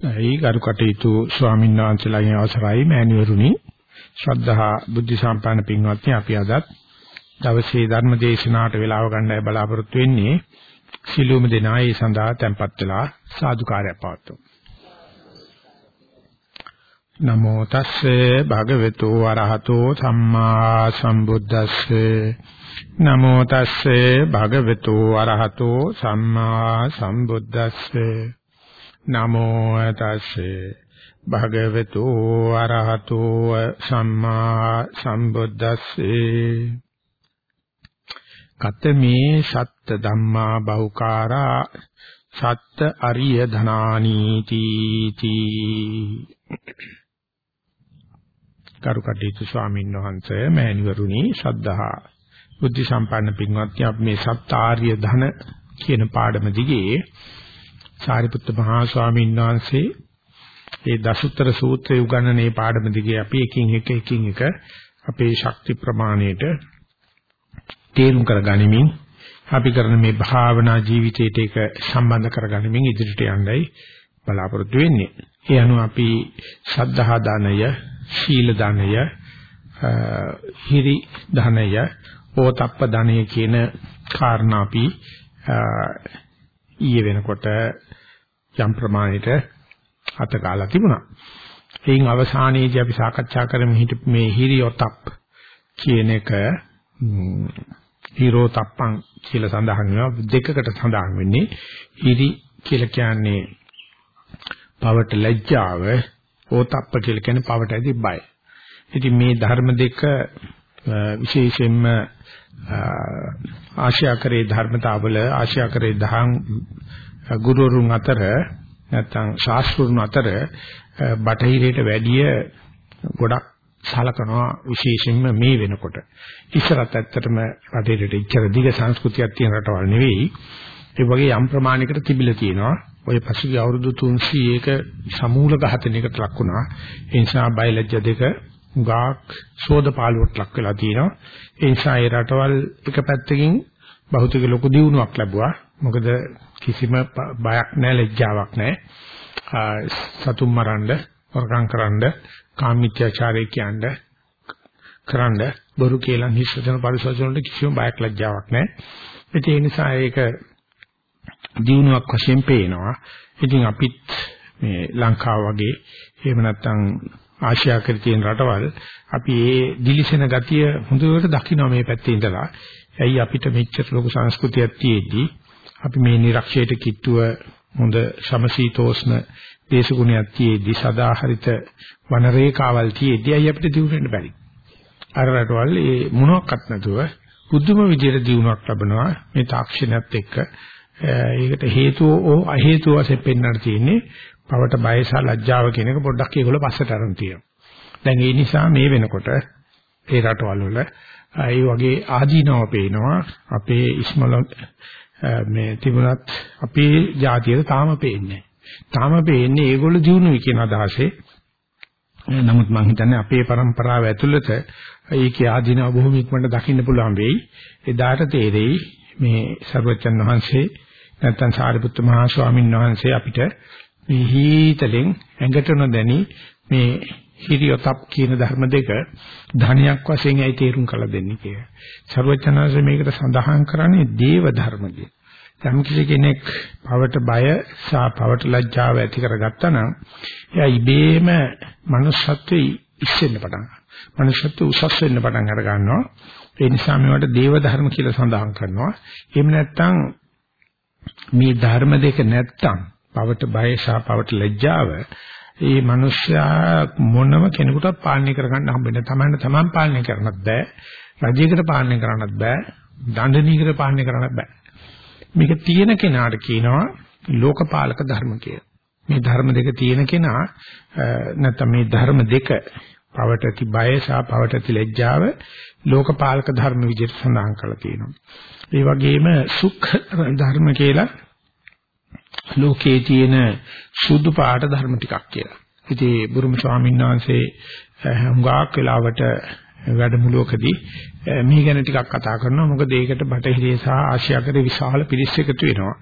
ඒ ගරු කටයුතු ස්වාමීන් වහන්සේලාගේ අවසරයි මෑණිවරුනි? ශ්‍රද්ධහා බුද්ධ සම්පන්න පින්වත්නි අපි අදත් දවසේ ධර්ම දේශනාවට වේලාව ගන්නයි බලාපොරොත්තු වෙන්නේ? සිළුම දෙනා ඒ සඳහා tempත් වෙලා සාදුකාරයක් පවත්වමු. නමෝ තස්සේ භගවතු වරහතෝ සම්මා සම්බුද්දස්සේ. නමෝ තස්සේ භගවතු වරහතෝ සම්මා සම්බුද්දස්සේ. නමෝ තස්සේ භගවතු අරහතෝ සම්මා සම්බුද්දස්සේ. කතමේ සත්ත ධම්මා බහුකාරා සත්ත අරිය ධනානීති තී. කරුකටීතු ස්වාමීන් වහන්සේ මෑණිවරුනි ශ්‍රද්ධහා බුද්ධ සම්පන්න පින්වත්නි අපි මේ සත්ත ආර්ය ධන කියන පාඩම දිගේ සාරිපුත්ත මහා ස්වාමීන් වහන්සේ ඒ දසුත්තර සූත්‍රය උගන්වන මේ පාඩම දිගේ අපි එකින් එක එකින් එක අපේ ශක්ති ප්‍රමාණයට තේරුම් කරගනිමින් අපි කරන මේ භාවනා ජීවිතයට ඒක සම්බන්ධ කරගනිමින් ඉදිරියට යන්නයි බලාපොරොත්තු වෙන්නේ. ඒ අනුව අපි සද්ධා දානය, ශීල දානය, හිරි දානය, ඕතප්ප දානය කියන කාරණා අපි ඊයේ වෙනකොට යම් ප්‍රමාණයට අත කාලා තිබුණා. එයින් අවසානයේදී අපි සාකච්ඡා කරමු හිට මේ හිරියොතප් කියන එක හිරෝතප්පං කියලා සඳහන් වෙනවා දෙකකට සඳහන් වෙන්නේ හිරි කියලා කියන්නේ පවට ලැජ්ජාව ඕතප්ප කියලා කියන්නේ පවට ඇති බය. ඉතින් මේ ධර්ම දෙක විශේෂයෙන්ම ආශ්‍යාකරේ ධර්මතාවල ආශ්‍යාකරේ දහම් ගුරුවරුන් අතර නැත්නම් ශාස්ත්‍රුන් අතර බටහිරයට වැඩිය ගොඩක් සලකනවා විශේෂයෙන්ම මේ වෙනකොට. ඉස්සරත් ඇත්තටම බටහිරට ඉච්ඡර දිග සංස්කෘතියක් තියෙන රටවල් නෙවෙයි. ඒ වගේ යම් ප්‍රමාණයකට තිබිලා තියෙනවා. ඔය පසුගිය අවුරුදු 300ක සමූල ඝාතනයකට ලක් වුණා. ඒ නිසා බයලජ්‍ය දෙක ගාක් සෝදපාලුවට ලක් වෙලා තියෙනවා. ඒ නිසා ඒ රටවල් එක පැත්තකින් භෞතික ලොකු දියුණුවක් ලැබුවා. මොකද කිසිම බයක් නැහැ ලැජ්ජාවක් නැහැ. සතුම් මරන්න, වරකම් කරන්න, කාමීත්‍යාචාරය කියන්න, කරන්න, බොරු කියලා හිස්සන පරිසසන වලට කිසිම බයක් ලැජ්ජාවක් නැහැ. ඒ නිසා ඒක දියුණුවක් වශයෙන් පේනවා. ඉතින් අපිත් මේ ලංකාව වගේ එහෙම නැත්නම් ආසියා තියෙන රටවල් අපි ඒ දිලිසෙන ගතිය හොඳට දකින්න මේ පැත්තේ ඉඳලා ඇයි අපිට මෙච්චර ලොකු සංස්කෘතියක් තියෙද්දි අපි මේ නිරක්ෂයට කිට්ටුව හොඳ සමශීතෝෂ්ණ දේශගුණයක් තියෙද්දි සදාහරිත වන රේඛාවල් තියෙද්දි ඇයි අපිට දිනු වෙන්න බැරි. අර රටවල් ඒ මොනක්වත් නැතුව බුද්ධම විදියට දිනුවක් ලැබනවා. මේ තාක්ෂණයත් එක්ක. ඒකට හේතුව ඕ අහේතුව වශයෙන් පෙන්වන්න තියෙන්නේ පවට බය සහ ලැජ්ජාව කියන එක පොඩ්ඩක් ඒගොල්ලෝ පස්සට අරන් තියෙනවා. දැන් ඒ නිසා මේ වෙනකොට ඒ රටවල් වල ඒ වගේ ආදීනව පේනවා. අපේ ඉස්මල මේ තිබුණත් අපේ ජාතියට තාම පේන්නේ තාම පේන්නේ ඒගොල්ලෝ දිනුනොයි කියන අදහසේ. නමුත් මම හිතන්නේ අපේ પરම්පරාව ඇතුළත ඒකේ ආදීනව බොහොම ඉක්මනට දකින්න පුළුවන් වෙයි. එදාට තේරෙයි මේ සර්වචන් වහන්සේ නැත්නම් සාරිපුත්ත මහා ස්වාමීන් වහන්සේ අපිට මේ හීතලෙන් ඇඟට නොදැනි මේ හිරියොතප් කියන ධර්ම දෙක ධනියක් වශයෙන් ඇයි තේරුම් කරලා දෙන්නේ කියලා. සර්වචනanse මේකට සඳහන් කරන්නේ දේව ධර්මදී. යම් කිසි කෙනෙක් පවට බය සහ පවට ලැජ්ජාව ඇති කරගත්තා නම් එයා ඉබේම manussත්වෙයි ඉස්සෙන්න පටන් ගන්නවා. manussත්ව උසස් වෙන්න පටන් අර ගන්නවා. ඒ නිසා මේවට දේව ධර්ම කියලා සඳහන් කරනවා. එහෙම නැත්නම් මේ ධර්ම දෙක නැත්තම් පවට බය සහ පවට ලැජ්ජාව ඒ මිනිස්සයා මොනම කෙනෙකුට පාලනය කරගන්න හම්බෙන්නේ තමන්න තමන් පාලනය කරන්නත් බෑ. රජයකට පාලනය කරන්නත් බෑ. දඬනීයකට පාලනය කරන්නත් බෑ. මේක තියෙන කෙනාට කියනවා ලෝකපාලක ධර්ම කියලා. මේ ධර්ම දෙක තියෙන කෙනා නැත්නම් මේ ධර්ම දෙක පවට ඇති බය සහ පවට ඇති ලැජ්ජාව ලෝකපාලක ධර්ම විදිහට සඳහන් කරලා තියෙනවා. ඒ වගේම සුඛ ධර්ම කියලා ලෝකයේ තියෙන සුදු පාට ධර්ම ටිකක් කියලා. ඉතින් බුරුම ස්වාමීන් වහන්සේ හුඟක් වෙලාවට වැඩමුළුවකදී මේ ගැන ටිකක් කතා කරනවා. මොකද ඒකට බටහිරේ සහ ආසියාකරේ විශාල පිරිස් එකතු වෙනවා.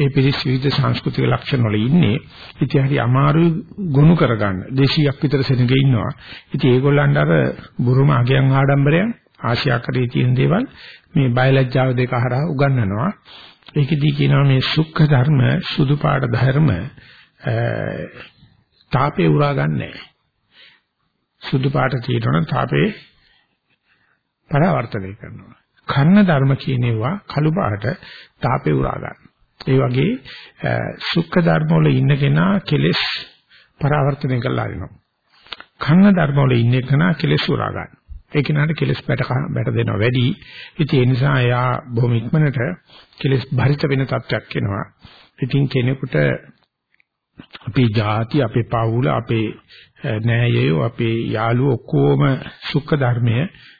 ඒ පිරිස් විවිධ සංස්කෘතික ලක්ෂණ වල ඉන්නේ. ඉතින් හරි අමාරු ගොනු කරගන්න. 200ක් විතර සෙනගේ ඉන්නවා. ඉතින් ඒගොල්ලන්ට අර බුරුම අගයන් ආඩම්බරයන් ආසියාකරේ තියෙන දේවල් මේ බයලජ්ජාව දෙක හරහා උගන්වනවා. ඒකෙදී කියනවා මේ සුඛ ධර්ම සුදු පාට ධර්ම තාපේ උරා ගන්නෑ. සුදු පාට තියෙනවනම් තාපේ පරාවර්තනය කරනවා. කන්න ධර්ම කියනවා කළු පාට තාපේ උරා ගන්න. ඒ වගේ සුඛ ධර්ම වල ඉන්න කෙනා කෙලෙස් පරාවර්තනය කරලා අරිනවා. කන්න ධර්ම වල ඉන්න කෙනා කෙලෙස් උරා ගන්න. ඒ කෙනාට කෙලෙස් බැට බැට දෙනවා වැඩි. ඉතින් ඒ නිසා එයා බොහොම ඉක්මනට කෙලෙස් භරිත වෙන තත්ත්වයක් එනවා. ඉතින් කෙනෙකුට අපේ ಜಾති අපේ පවුල අපේ නෑයයෝ අපේ යාළුවෝ ඔක්කොම සුඛ ධර්මය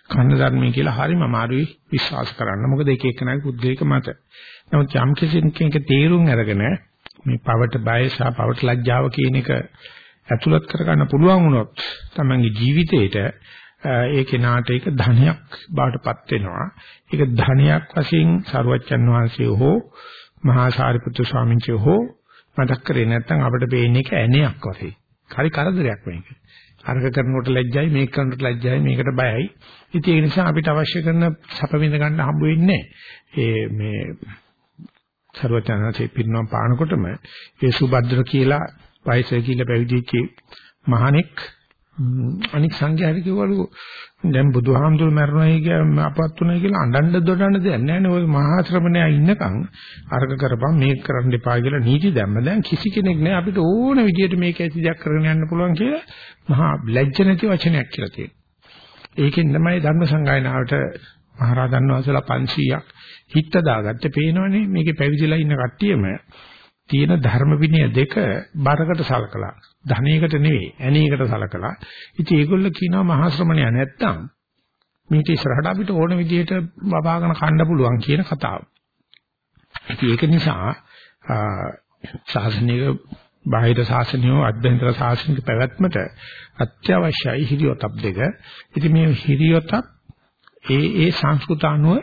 කන්න ධර්මය කියලා හරිම අමාරුයි විශ්වාස කරන්න. මොකද එක එකනාගේ පුද්ගලික මත. නමුත් යම් කෙනෙක් තේරුම් අරගෙන මේ පවට බය සහ පවට ලැජ්ජාව කියන එක ඇතුළත් කරගන්න පුළුවන් වුණොත් තමන්ගේ ජීවිතේට ඒ කෙනාට ඒක ධනයක් බාටපත් වෙනවා. ඒක ධනයක් වශයෙන් සරුවච්චන් වහන්සේ හෝ මහා සාරිපුත්‍ර ස්වාමීන් වහන්සේ හෝ මතක් කරේ නැත්නම් අපිට පේන්නේ ඒක ඇණයක් වශයෙන්. හරි කරදරයක් මේක. අර්ග කරනකොට ලැජ්ජයි මේක කරනකොට ලැජ්ජයි මේකට බයයි. ඉතින් ඒ නිසා අපිට අවශ්‍ය කරන සැප විඳ ගන්න හම්බ වෙන්නේ ඒ මේ සර්වඥාන්සේ පිරිනොම් පානකොටම ඒ සුබද්දර කියලා වයසේ කියලා පැවිදිච්ච මහණෙක් අනික් සංඝයාට කිව්වලු දැන් බුදුහාමුදුරු මරණයි කිය අපවත් උනායි කියලා අඬන්න දොඩන්න දෙයක් නැහැ නේ. ඔය මහා ශ්‍රමණයා ඉන්නකම් අර්ග කරපන් මේක කරන්න එපා කියලා නීති දැම්ම. දැන් කිසි කෙනෙක් නැහැ අපිට ඕන විදියට මේක ඇති දෙයක් කරගෙන යන්න පුළුවන් කියලා මහා ලැජ්ජ නැති වචනයක් කියලා තියෙනවා. ඒකෙන් තමයි ධර්ම සංගායනාවට මහරහතන් වහන්සේලා 500ක් හිත දාගත්තේ. පේනවනේ මේකේ පැවිදිලා ඉන්න කට්ටියම තියෙන ධර්ම විනය දෙක බරකට සලකලා ධනයකට නෙවෙයි ඇණේකට සලකලා ඉතින් ඒගොල්ලෝ කියනවා මහා ශ්‍රමණයා නැත්තම් මේක ඉස්සරහට අපිට ඕන විදිහට බබාගෙන කන්න පුළුවන් කියන කතාව. ඉතින් ඒක නිසා ශාසනික බාහිර ශාසනියෝ අභ්‍යන්තර ශාසනික පැවැත්මට අත්‍යවශ්‍යයි හිරියොතප් දෙක. ඉතින් මේ හිරියොතප් ඒ ඒ සංස්කෘත අනුව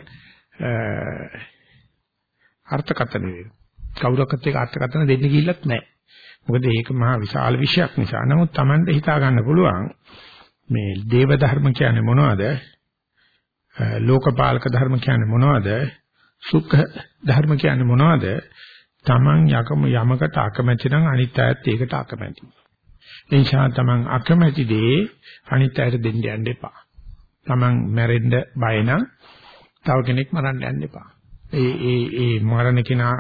අර්ථකථන වෙනවා. කවුරක්වත් ඒක අර්ථකථන දෙන්න ගිහිල්ලත් නැහැ. මොකද ඒක මහා විශාල විෂයක් නිසා. නමුත් Tamande හිතා ගන්න පුළුවන් මේ දේව ධර්ම කියන්නේ මොනවද? ලෝකපාලක ධර්ම කියන්නේ මොනවද? සුඛ ධර්ම කියන්නේ මොනවද? Taman යකම යමකට අකමැති නම් අනිත් අයත් ඒකට අකමැති. ඒ නිසා Taman අකමැති දේ අනිත් අයට දෙන්න යන්න එපා. Taman මැරෙන්න බය නම් තව කෙනෙක් මරන්න යන්න එපා. ඒ ඒ ඒ මරණ කෙනා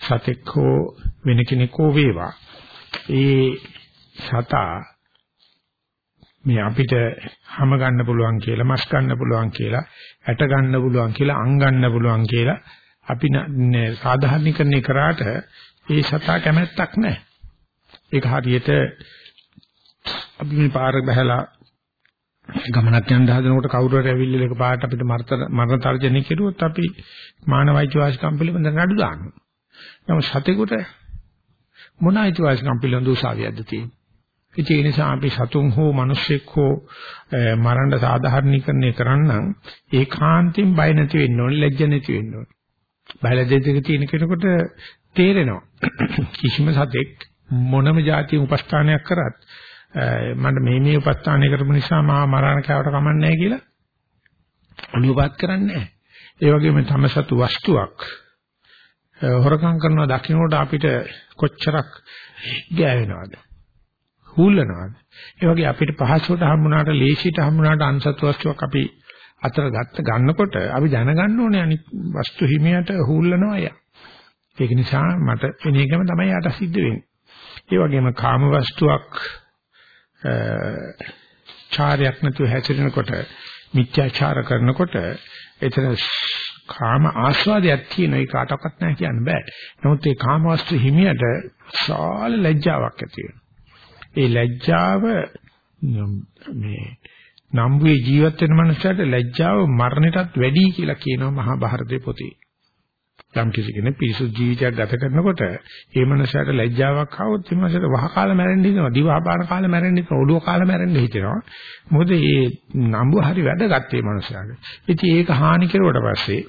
සතෙක් හෝ වෙන කෙනෙක් හෝ වේවා. ඒ සතා මේ අපිට හැම ගන්න පුළුවන් කියලා, මස් ගන්න පුළුවන් කියලා, ඇට ගන්න පුළුවන් කියලා, අං ගන්න පුළුවන් කියලා අපි සාධාරණීකරණය කරාට ඒ සතා කැමැත්තක් නැහැ. ඒක හරියට අපි මේ පාර බහැලා ගමනක් යන හදනකොට කවුරු හරි ඇවිල්ලා එක පාට අපිට මරණ තර්ජනය කෙරුවොත් අපි මානව අයිතිවාසිකම් පිළිබඳ නඩු දානවා. නමුත් සතෙකුට මොන අයිතිවාසිකම් පිළිබඳ උසාවියක්ද තියෙන්නේ? ඒ නිසා අපි සතුන් හෝ මිනිස්සෙක් හෝ මරණ සාධාරණීකරණය කරන්නම් ඒකාන්තයෙන් බය නැති වෙන්න ඕනේ, ලැජ්ජ නැති වෙන්න ඕනේ. බයල දෙක තියෙන කෙනෙකුට තේරෙනවා. කිසිම සතෙක් මොනම જાතිය උපස්ථානයක් කරත් මට මේ මේ උපස්ථානය කරපු නිසා මා මරණ කවට කමන්නේ නැහැ කියලා අනුපාත කරන්නේ නැහැ. ඒ වගේම තමසතු වස්තුවක් හොරකම් කරනවා දකින්නකොට අපිට කොච්චරක් ගෑවෙනවද? හූල්ලනවද? ඒ වගේ අපිට පහසුවට හම්බුනාට ලේසියට හම්බුනාට අන්සතු වස්තුවක් අපි අතර ගත්ත ගන්නකොට අපි දැනගන්න ඕනේ අනිත් වස්තු හිමියට හූල්ලනවා අය. ඒක නිසා මට එන එකම තමයි යට සිද්ධ වෙන්නේ. ඒ වගේම කාම වස්තුවක් චාරයක් නැතුව හැසිරෙනකොට මිත්‍යාචාර කරනකොට එතන කාම ආස්වාදයක් තියෙන එක කාටවත් නැහැ කියන්න බෑ. නමුත් ඒ කාම වස්තු හිමියට සාල ලැජ්ජාවක් ඇති ඒ ලැජ්ජාව මේ නම්බුවේ ජීවත් වෙන මනුස්සයට ලැජ්ජාව මරණයටත් වැඩි කියලා කියනවා මහා භාරතේ පොතේ. යම් කිසි කෙනෙක් පිරිසුදු ජීවිතයක් ගත කරනකොට ඒ මනසට ලැජ්ජාවක් ආවොත් ඒ මනසට වහ කාලා මැරෙන්න හිතෙනවා දිවහ පාන කාලා මැරෙන්න හිතෙනවා ඔළුව කාලා මැරෙන්න හිතෙනවා මොකද මේ නම්බු හරි වැදගත් මේ මනසට ඉතින් ඒක හානි කෙරුවට පස්සේ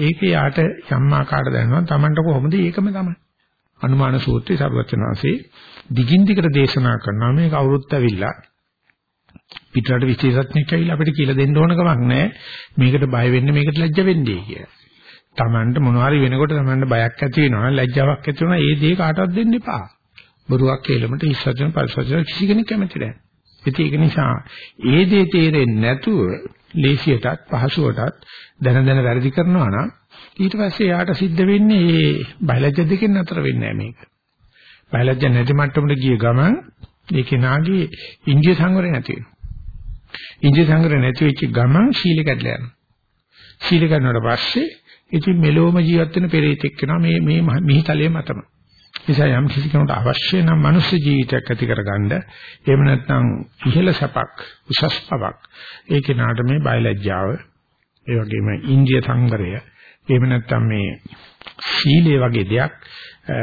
ඒක යාට යම් ආකාරයට දැනනවා. Tamanට කොහොමද? ඒකම තමයි. අනුමාන සූත්‍රයේ සර්වචනාංශේ දිගින් දිගට දේශනා කරනවා. මේක අවුරුද්ද ඇවිල්ලා පිටරට විශේෂඥයෙක් ඇවිල්ලා අපිට කියලා දෙන්න ඕන කමක් නැහැ. මේකට බය වෙන්න මේකට ලැජ්ජ වෙන්නේ කියලා. Tamanට මොනවාරි වෙනකොට Tamanට බයක් ඇති වෙනවා. ලැජ්ජාවක් ඇති වෙනවා. ඒ දේ කාටවත් දෙන්න එපා. බොරුවක් කියලමට ඉස්සජන පරිසජන කිසි කෙනෙක් කැමති නැහැ. ඉතින් ඒක නිසා ඒ දේ තේරෙන්නේ නැතුව ලේසියටත් පහසුවටත් දැන දැන වැරදි කරනවා නම් ඊට පස්සේ යාට සිද්ධ වෙන්නේ මේ බයලජ්‍ය දෙකෙන් අතර වෙන්නේ නැහැ මේක. බයලජ්‍ය නැති මට්ටමට ගිය ගමන් ඒ කෙනාගේ ඉන්දිය සංවරය නැති වෙනවා. ඉන්දිය සංවරය නැති වෙච්ච ගමන් සීල කැඩලා යනවා. සීල කැඩුණාට පස්සේ ඉතින් මෙලොවම ජීවත් වෙන පෙරේතෙක් වෙනවා මේ මේ මිහිතලයේ මතම. නිසා යම් කිසි කෙනෙකුට අවශ්‍ය නම් මනුස්ස ජීවිතයක් ඇති කරගන්න එහෙම නැත්නම් ඉහළ සැපක් උසස් පවක් ඒ කෙනාට මේ බයලජ්ජාව ඒ වගේම ඉන්දිය සංවරය එහෙම නැත්නම් මේ සීලය වගේ දෙයක්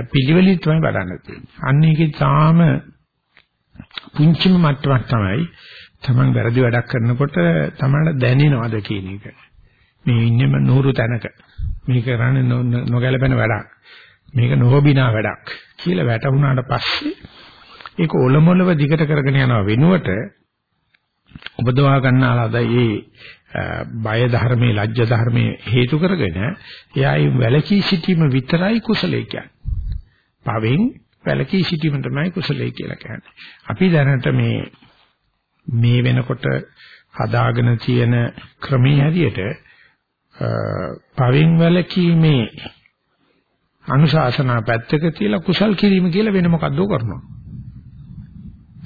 පිළිවෙලින් තමයි බලන්න තියෙන්නේ. අන්න ඒකේ තාම පුංචිම මට්ටමක් තමයි Taman වැරදි වැඩක් කරනකොට Tamanට දැනෙනවද කියන එක. මේ ඉන්නේම නూరు තැනක. මේ කරන්නේ නොගැලපෙන වැඩක්. මේක නොහොබිනා වැඩක් කියලා වැටුණාට පස්සේ ඒක ඔලොමලව දිගට කරගෙන යනවා වෙනුවට උපදවා ගන්නාලාද ඒ බය ධර්මයේ ලැජ්ජ ධර්මයේ හේතු කරගෙන එයායි වැලකී සිටීම විතරයි කුසලයේ කියන්නේ. පවෙන් වැලකී සිටීම තමයි කුසලයේ කියලා කියන්නේ. අපි දැනට මේ මේ වෙනකොට හදාගෙන තියෙන ක්‍රමයේ හැටියට පවෙන් වැලකීමේ අනුශාසනා පැත්තක තියලා කුසල් කිරීම කියලා වෙන මොකද්ද කරනවා.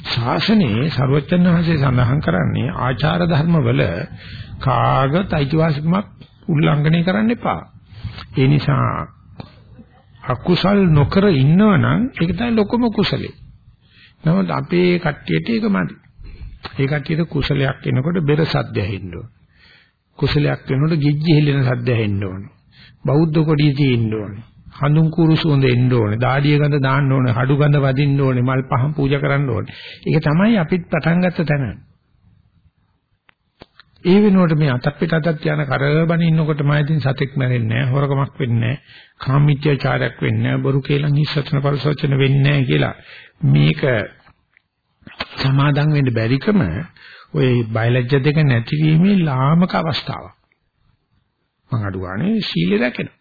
ශාසනයේ ਸਰවචන් වහන්සේ සඳහන් කරන්නේ ආචාර ධර්ම වල කාගත අයිතිවාසිකමක් උල්ලංඝනය කරන්න එපා. ඒ නිසා අකුසල් නොකර ඉන්නවනම් ඒක තමයි ලොකම කුසලේ. නමුත් අපේ කට්ටියට ඒක මදි. ඒ කට්ටියට කුසලයක් එනකොට බෙර සද්ද ඇහෙන්න ඕන. කුසලයක් වෙනකොට ගිජ්ජි හෙලෙන සද්ද ඇහෙන්න ඕන. බෞද්ධ කොඩිය තියෙන්න ඕන. හඳුන් කුරු සුවඳ එන්න ඕනේ. දාඩිය ගඳ දාන්න ඕනේ. හඩු ගඳ වදින්න ඕනේ. මල් පහන් පූජා කරන්න ඕනේ. ඒක තමයි අපිත් පටන් ගත්ත තැන. ඒ වෙනුවට මේ අතක් පිට අතක් යන කරබන ඉන්නකොට මම ඉතින් සතෙක් මැරෙන්නේ නැහැ. හොරකමක් වෙන්නේ නැහැ. කාමීත්‍යචාරයක් වෙන්නේ නැහැ. බොරු කේලම් හිස්සචන පරිසවචන වෙන්නේ නැහැ කියලා. මේක සමාදම් වෙන්න බැරිකම ඔය බයලජ්‍ය දෙක නැතිවීමේ ලාමක අවස්ථාවක්. මං අඩුවානේ සීලය රැකෙනවා.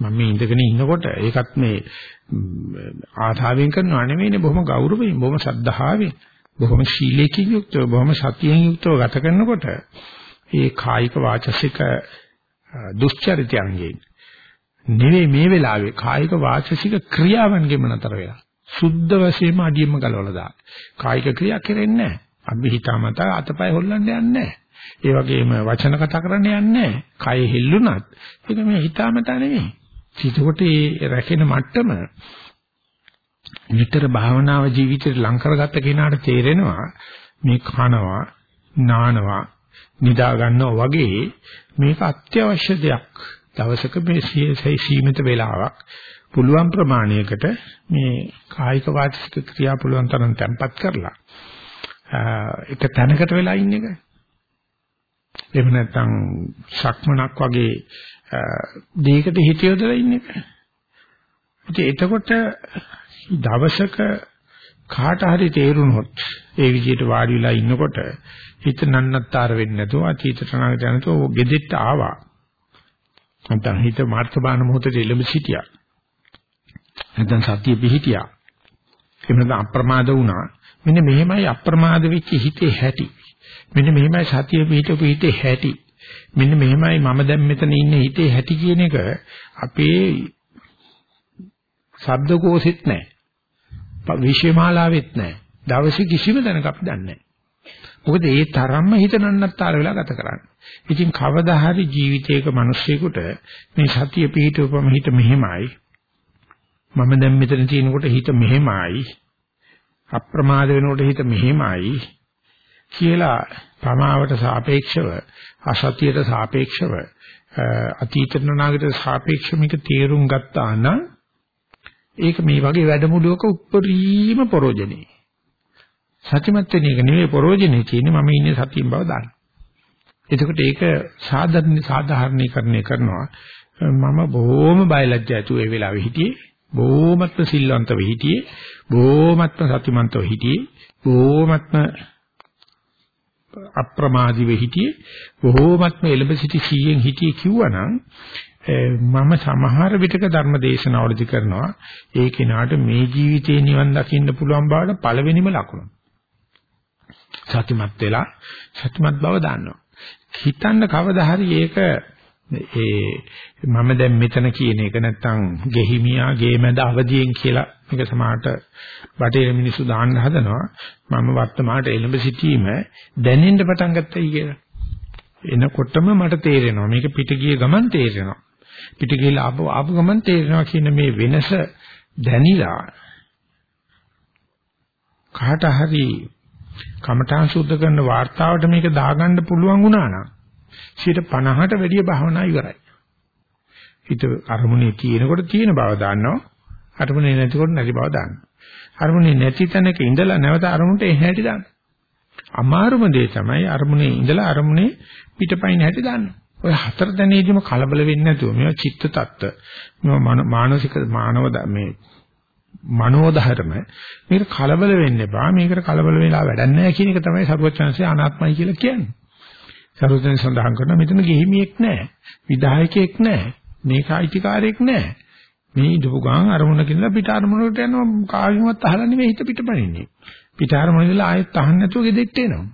මම මේ ඉඳගෙන ඉන්නකොට ඒකත් මේ ආධාවෙන් කරනව නෙවෙයිනේ බොහොම ගෞරවයෙන් බොහොම සද්ධාවෙන් බොහොම ශීලයෙන් යුක්තව බොහොම සතියෙන් යුක්තව ගත කරනකොට ඒ කායික වාචසික දුස්චරිතයන්ගෙන් නෙවෙයි මේ වෙලාවේ කායික වාචසික ක්‍රියාවන්ගෙම නතර වෙලා සුද්ධ වශයෙන්ම අඩියම ගලවලා දාන. කායික ක්‍රියා කෙරෙන්නේ නැහැ. අපි හිතාමතා අතපය හොල්ලන්න යන්නේ නැහැ. ඒ වගේම වචන කතා කරන්න යන්නේ නැහැ. කය හෙල්ලුණත් ඒක මේ හිතාමතා නෙවෙයි එතකොට මේ රැකෙන මට්ටම නිතර භාවනාව ජීවිතේට ලං කරගත්ත කෙනාට තේරෙනවා මේ කනවා නානවා නිදා ගන්නවා වගේ මේක අත්‍යවශ්‍ය දෙයක්. දවසක මේ සීමිත වේලාවක් පුළුවන් ප්‍රමාණයකට මේ කායික වාචික ක්‍රියා පුළුවන් තරම් තැම්පත් කරලා එක තැනකට වෙලා ඉන්න එක. එහෙම නැත්නම් ශක්මනක් වගේ දෙයකට හිත යොදලා ඉන්න එක. ඉතින් එතකොට දවසක කාට හරි තේරුනොත් ඒ විදිහට වාඩි වෙලා ඉන්නකොට හිත නන්නත්තර වෙන්නේ නැතුව අතීතට නාගට යනතෝ ගෙදෙට්ට ආවා. නැත්නම් හිත මාර්ථබාන මොහොතේ එළඹ සිටියා. නැත්නම් සතිය පිහිටියා. එහෙම නැත්නම් අප්‍රමාද වුණා. මෙන්න මෙහෙමයි අප්‍රමාද වෙච්ච හිතේ හැටි. මෙන්න මෙහෙමයි සතිය පිහිටපු හිතේ හැටි. මෙන්න මෙහෙමයි මම දැන් මෙතන ඉන්නේ හිතේ හැටි කියන එක අපේ ශබ්දකෝසෙත් නැහැ. විශ්වමාලාවෙත් නැහැ. දවසේ කිසිම දැනක අපි දන්නේ නැහැ. මොකද ඒ තරම්ම හිත නන්නත්තර වෙලා ගත කරන්නේ. ඉතින් කවදා හරි ජීවිතයක මිනිස්සෙකුට මේ සතිය පිහිටවපම හිත මෙහෙමයි. මම දැන් මෙතන තියෙනකොට හිත මෙහෙමයි. අප්‍රමාද වෙනකොට හිත මෙහෙමයි කියලා ප්‍රමාවට සාපේක්ෂව අසතියට සාපේක්ෂව අතීත නාගයට සාපේක්ෂව මේක තේරුම් ගත්තා නම් ඒක මේ වගේ වැඩමුළුවක උප්පරීම පරෝජනේ. සත්‍යමත් වෙන එක නෙවෙයි පරෝජනේ කියන්නේ මම ඉන්නේ සතියින් බව දාන්න. එතකොට ඒක සාධාරණ සාධාරණීකරණය කරනවා. මම බොහොම බයලජ්ජ ඇතුව ඒ වෙලාවේ හිටියේ. බොහොමත්ම සිල්වන්තව හිටියේ. බොහොමත්ම සතිමන්තව හිටියේ. බොහොමත්ම අප්‍රමාදීව හිටියේ. බොහොමත්ම එළඹ සිටි සීයෙන් හිටියේ කිව්වනම් මම සමහර විටක ධර්ම දේශනාවලදී කරනවා ඒ කෙනාට මේ ජීවිතේ නිවන් දකින්න පුළුවන් බවට පළවෙනිම ලකුණ. සත්‍යමත් වෙලා සත්‍යමත් බව දන්නවා. හිතන්න කවදා හරි ඒක ඒ මම දැන් මෙතන කියන එක නැත්තම් ගෙහිමියා ගේමැද අවදියෙන් කියලා මේක සමාහට බටේ මිනිස්සු දාන්න හදනවා මම වර්තමානට එළඹ සිටීම දැනෙන්න පටන් ගත්තයි කියලා. එනකොටම මට තේරෙනවා මේක පිට ගිය ගමන් තේරෙනවා. පිට ගිහලා ආපු ආපු ගමන් තේරෙනවා කියන මේ වෙනස දැනිලා කාට හරි කමඨාන් සුද්ධ කරන වார்த்தාවට මේක දාගන්න පුළුවන් වුණා නම් 50ට වැඩිය භාවනා ඉවරයි. හිත අරමුණේ තියෙනකොට තියෙන බව දන්නවා. අරමුණේ නැතිකොට නැති බව දන්නවා. අරමුණේ නැති තැනක ඉඳලා නැවත අරමුණට එන හැටි දන්නවා. අමාරුම දේ තමයි අරමුණේ ඉඳලා අරමුණේ පිටපයින් හැටි දන්නවා. ඔය හතර දැනේදීම කලබල වෙන්නේ නැතුව මේවා චිත්ත tatt මේවා මානසික මානව මේ මනෝ ධර්ම මේක කලබල වෙන්න එපා මේකට කලබල වෙලා වැඩක් නැහැ කියන එක තමයි සරුවචනසේ අනාත්මයි කියලා කියන්නේ. සරුවචන සඳහන් කරනවා මෙතන ගෙහිමියෙක් නැහැ. විදායකයෙක් නැහැ. මේක අයිතිකාරයෙක් නැහැ. මේ ඉදපු ගාන අරමුණ කියලා පිට අරමුණකට යනවා කාගෙන්වත් අහලා නෙමෙයි හිත පිටපනින්නේ. පිට අරමුණ ඉඳලා ආයෙත් අහන්න නැතුව ගෙදෙට්ට එනවා.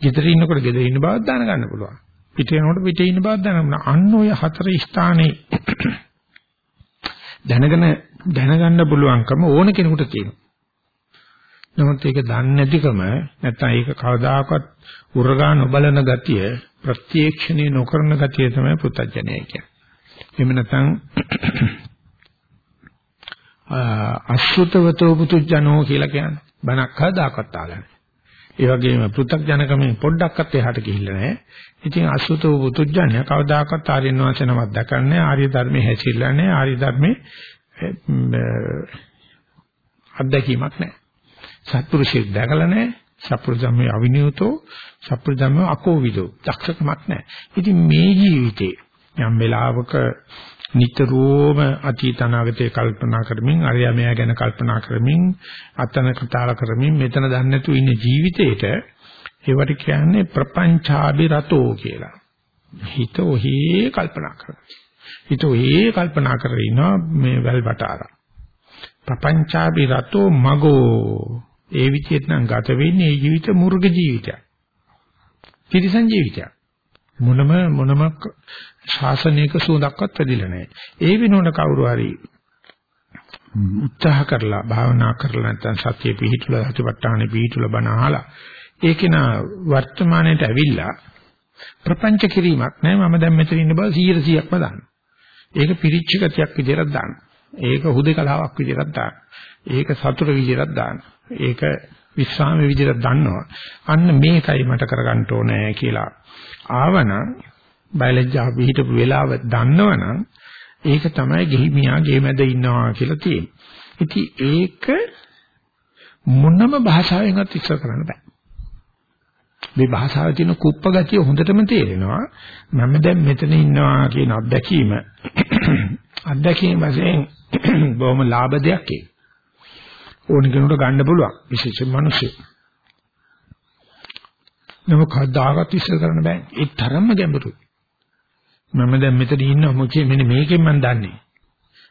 ගෙදර ඉන්නකොට ගෙදර ඉන්න බවක් දැන ගන්න පුළුවන්. පිට යනකොට පිටේ ඉන්න බවක් දැනගන්න. අන්න ඔය හතර ස්ථානේ දැනගෙන දැනගන්න පුළුවන්කම ඕන කෙනෙකුට තියෙනවා. නමුත් ඒක දන්නේ නැතිකම නැත්නම් ඒක කවදාකවත් උරගා නොබලන ගතිය ප්‍රත්‍යක්ෂණේ නොකරන ගතිය තමයි පුත්තජනය කියන්නේ. එහෙම නැත්නම් අසුතවතෝ පුතුජනෝ කියලා කියන්නේ. බණක් හදාකත් ආගන්නේ. ඒ වගේම පෘථග්ජනකමෙන් පොඩ්ඩක්වත් එහාට ගිහිල්ලා නැහැ. ඉතින් අසුතෝ පුතුජනය කවදාකවත් ආර්යයන් වහන්සේ නමක් දැකන්නේ ආර්ය ධර්මයේ හැසිරෙලා නැහැ. ආර්ය ධර්මයේ අත්දැකීමක් නැහැ. සත්පුරුෂයෙක් දැකලා නැහැ. සත්පුරුෂම්මේ අවිනියුතෝ සත්පුරුෂම්මේ අකෝවිදෝ. දක්ෂකමක් නැහැ. ඉතින් මේ ජීවිතේ යම් වෙලාවක නිතරම අතීත අනාගතේ කල්පනා කරමින් අරයා මෙයා ගැන කල්පනා කරමින් අතන කතා කරමින් මෙතන දන්නේ නැතු ඉන්න ජීවිතේට ඒවට කියන්නේ ප්‍රපංචාබි රතෝ කියලා. හිත ඔහි කල්පනා කරනවා. හිත ඔහි කල්පනා කරගෙන ඉනවා මේ වැල් වටාරා. ප්‍රපංචාබි රතෝ මගෝ ඒ විදිහට නම් ගත වෙන්නේ ඒ ජීවිත මුර්ග ජීවිතයක්. තිරිසන් ජීවිතයක්. මොනම මොනම ශාසනයක සුවඳක්වත් වැඩිලා නැහැ. ඒ වෙනුවට කවුරු හරි උත්සාහ කරලා භාවනා කරලා නැත්නම් සතිය පිහිටුලා සතිපට්ඨානෙ පිහිටුලා බණ අහලා ඒකේන වර්තමානයේට ඇවිල්ලා ප්‍රපංච කිරීමක් නෑ මම දැන් මෙතන ඉන්න බව 100%ක්ම දාන්න. ඒක පිරිච්ච ගතියක් විදිහට දාන්න. ඒක හුදේකලාවක් විදිහට දාන්න. ඒක සතුට විදිහට දාන්න. ඒක විශ්වාමයේ විදිහට දන්නවා. අන්න මේකයි මට කරගන්න ඕනේ කියලා ආවනම් බයලජ්ජා පිහිටපු වෙලාව දන්නවනම් ඒක තමයි ගෙහිමියා ගේ මැද ඉන්නවා කියලා තියෙන්නේ. ඉතින් ඒක මොනම භාෂාවෙන්වත් ඉස්සර කරන්න බෑ. මේ භාෂාවේ තියෙන කුප්ප ගතිය හොඳටම තේරෙනවා. මම දැන් මෙතන ඉන්නවා කියන අත්දැකීම අත්දැකීම වශයෙන් බොහොම ලාභ දෙයක් ඒක. ඕන කෙනෙකුට ගන්න පුළුවන් විශේෂයෙන් මිනිස්සු. නම කවදාකවත් ඉස්සර කරන්න බෑ. ඒ තරම්ම ගැඹුරුයි. මම දැන් මෙතන ඉන්නවා මොකද මෙන්න මේකෙන් මම දන්නේ.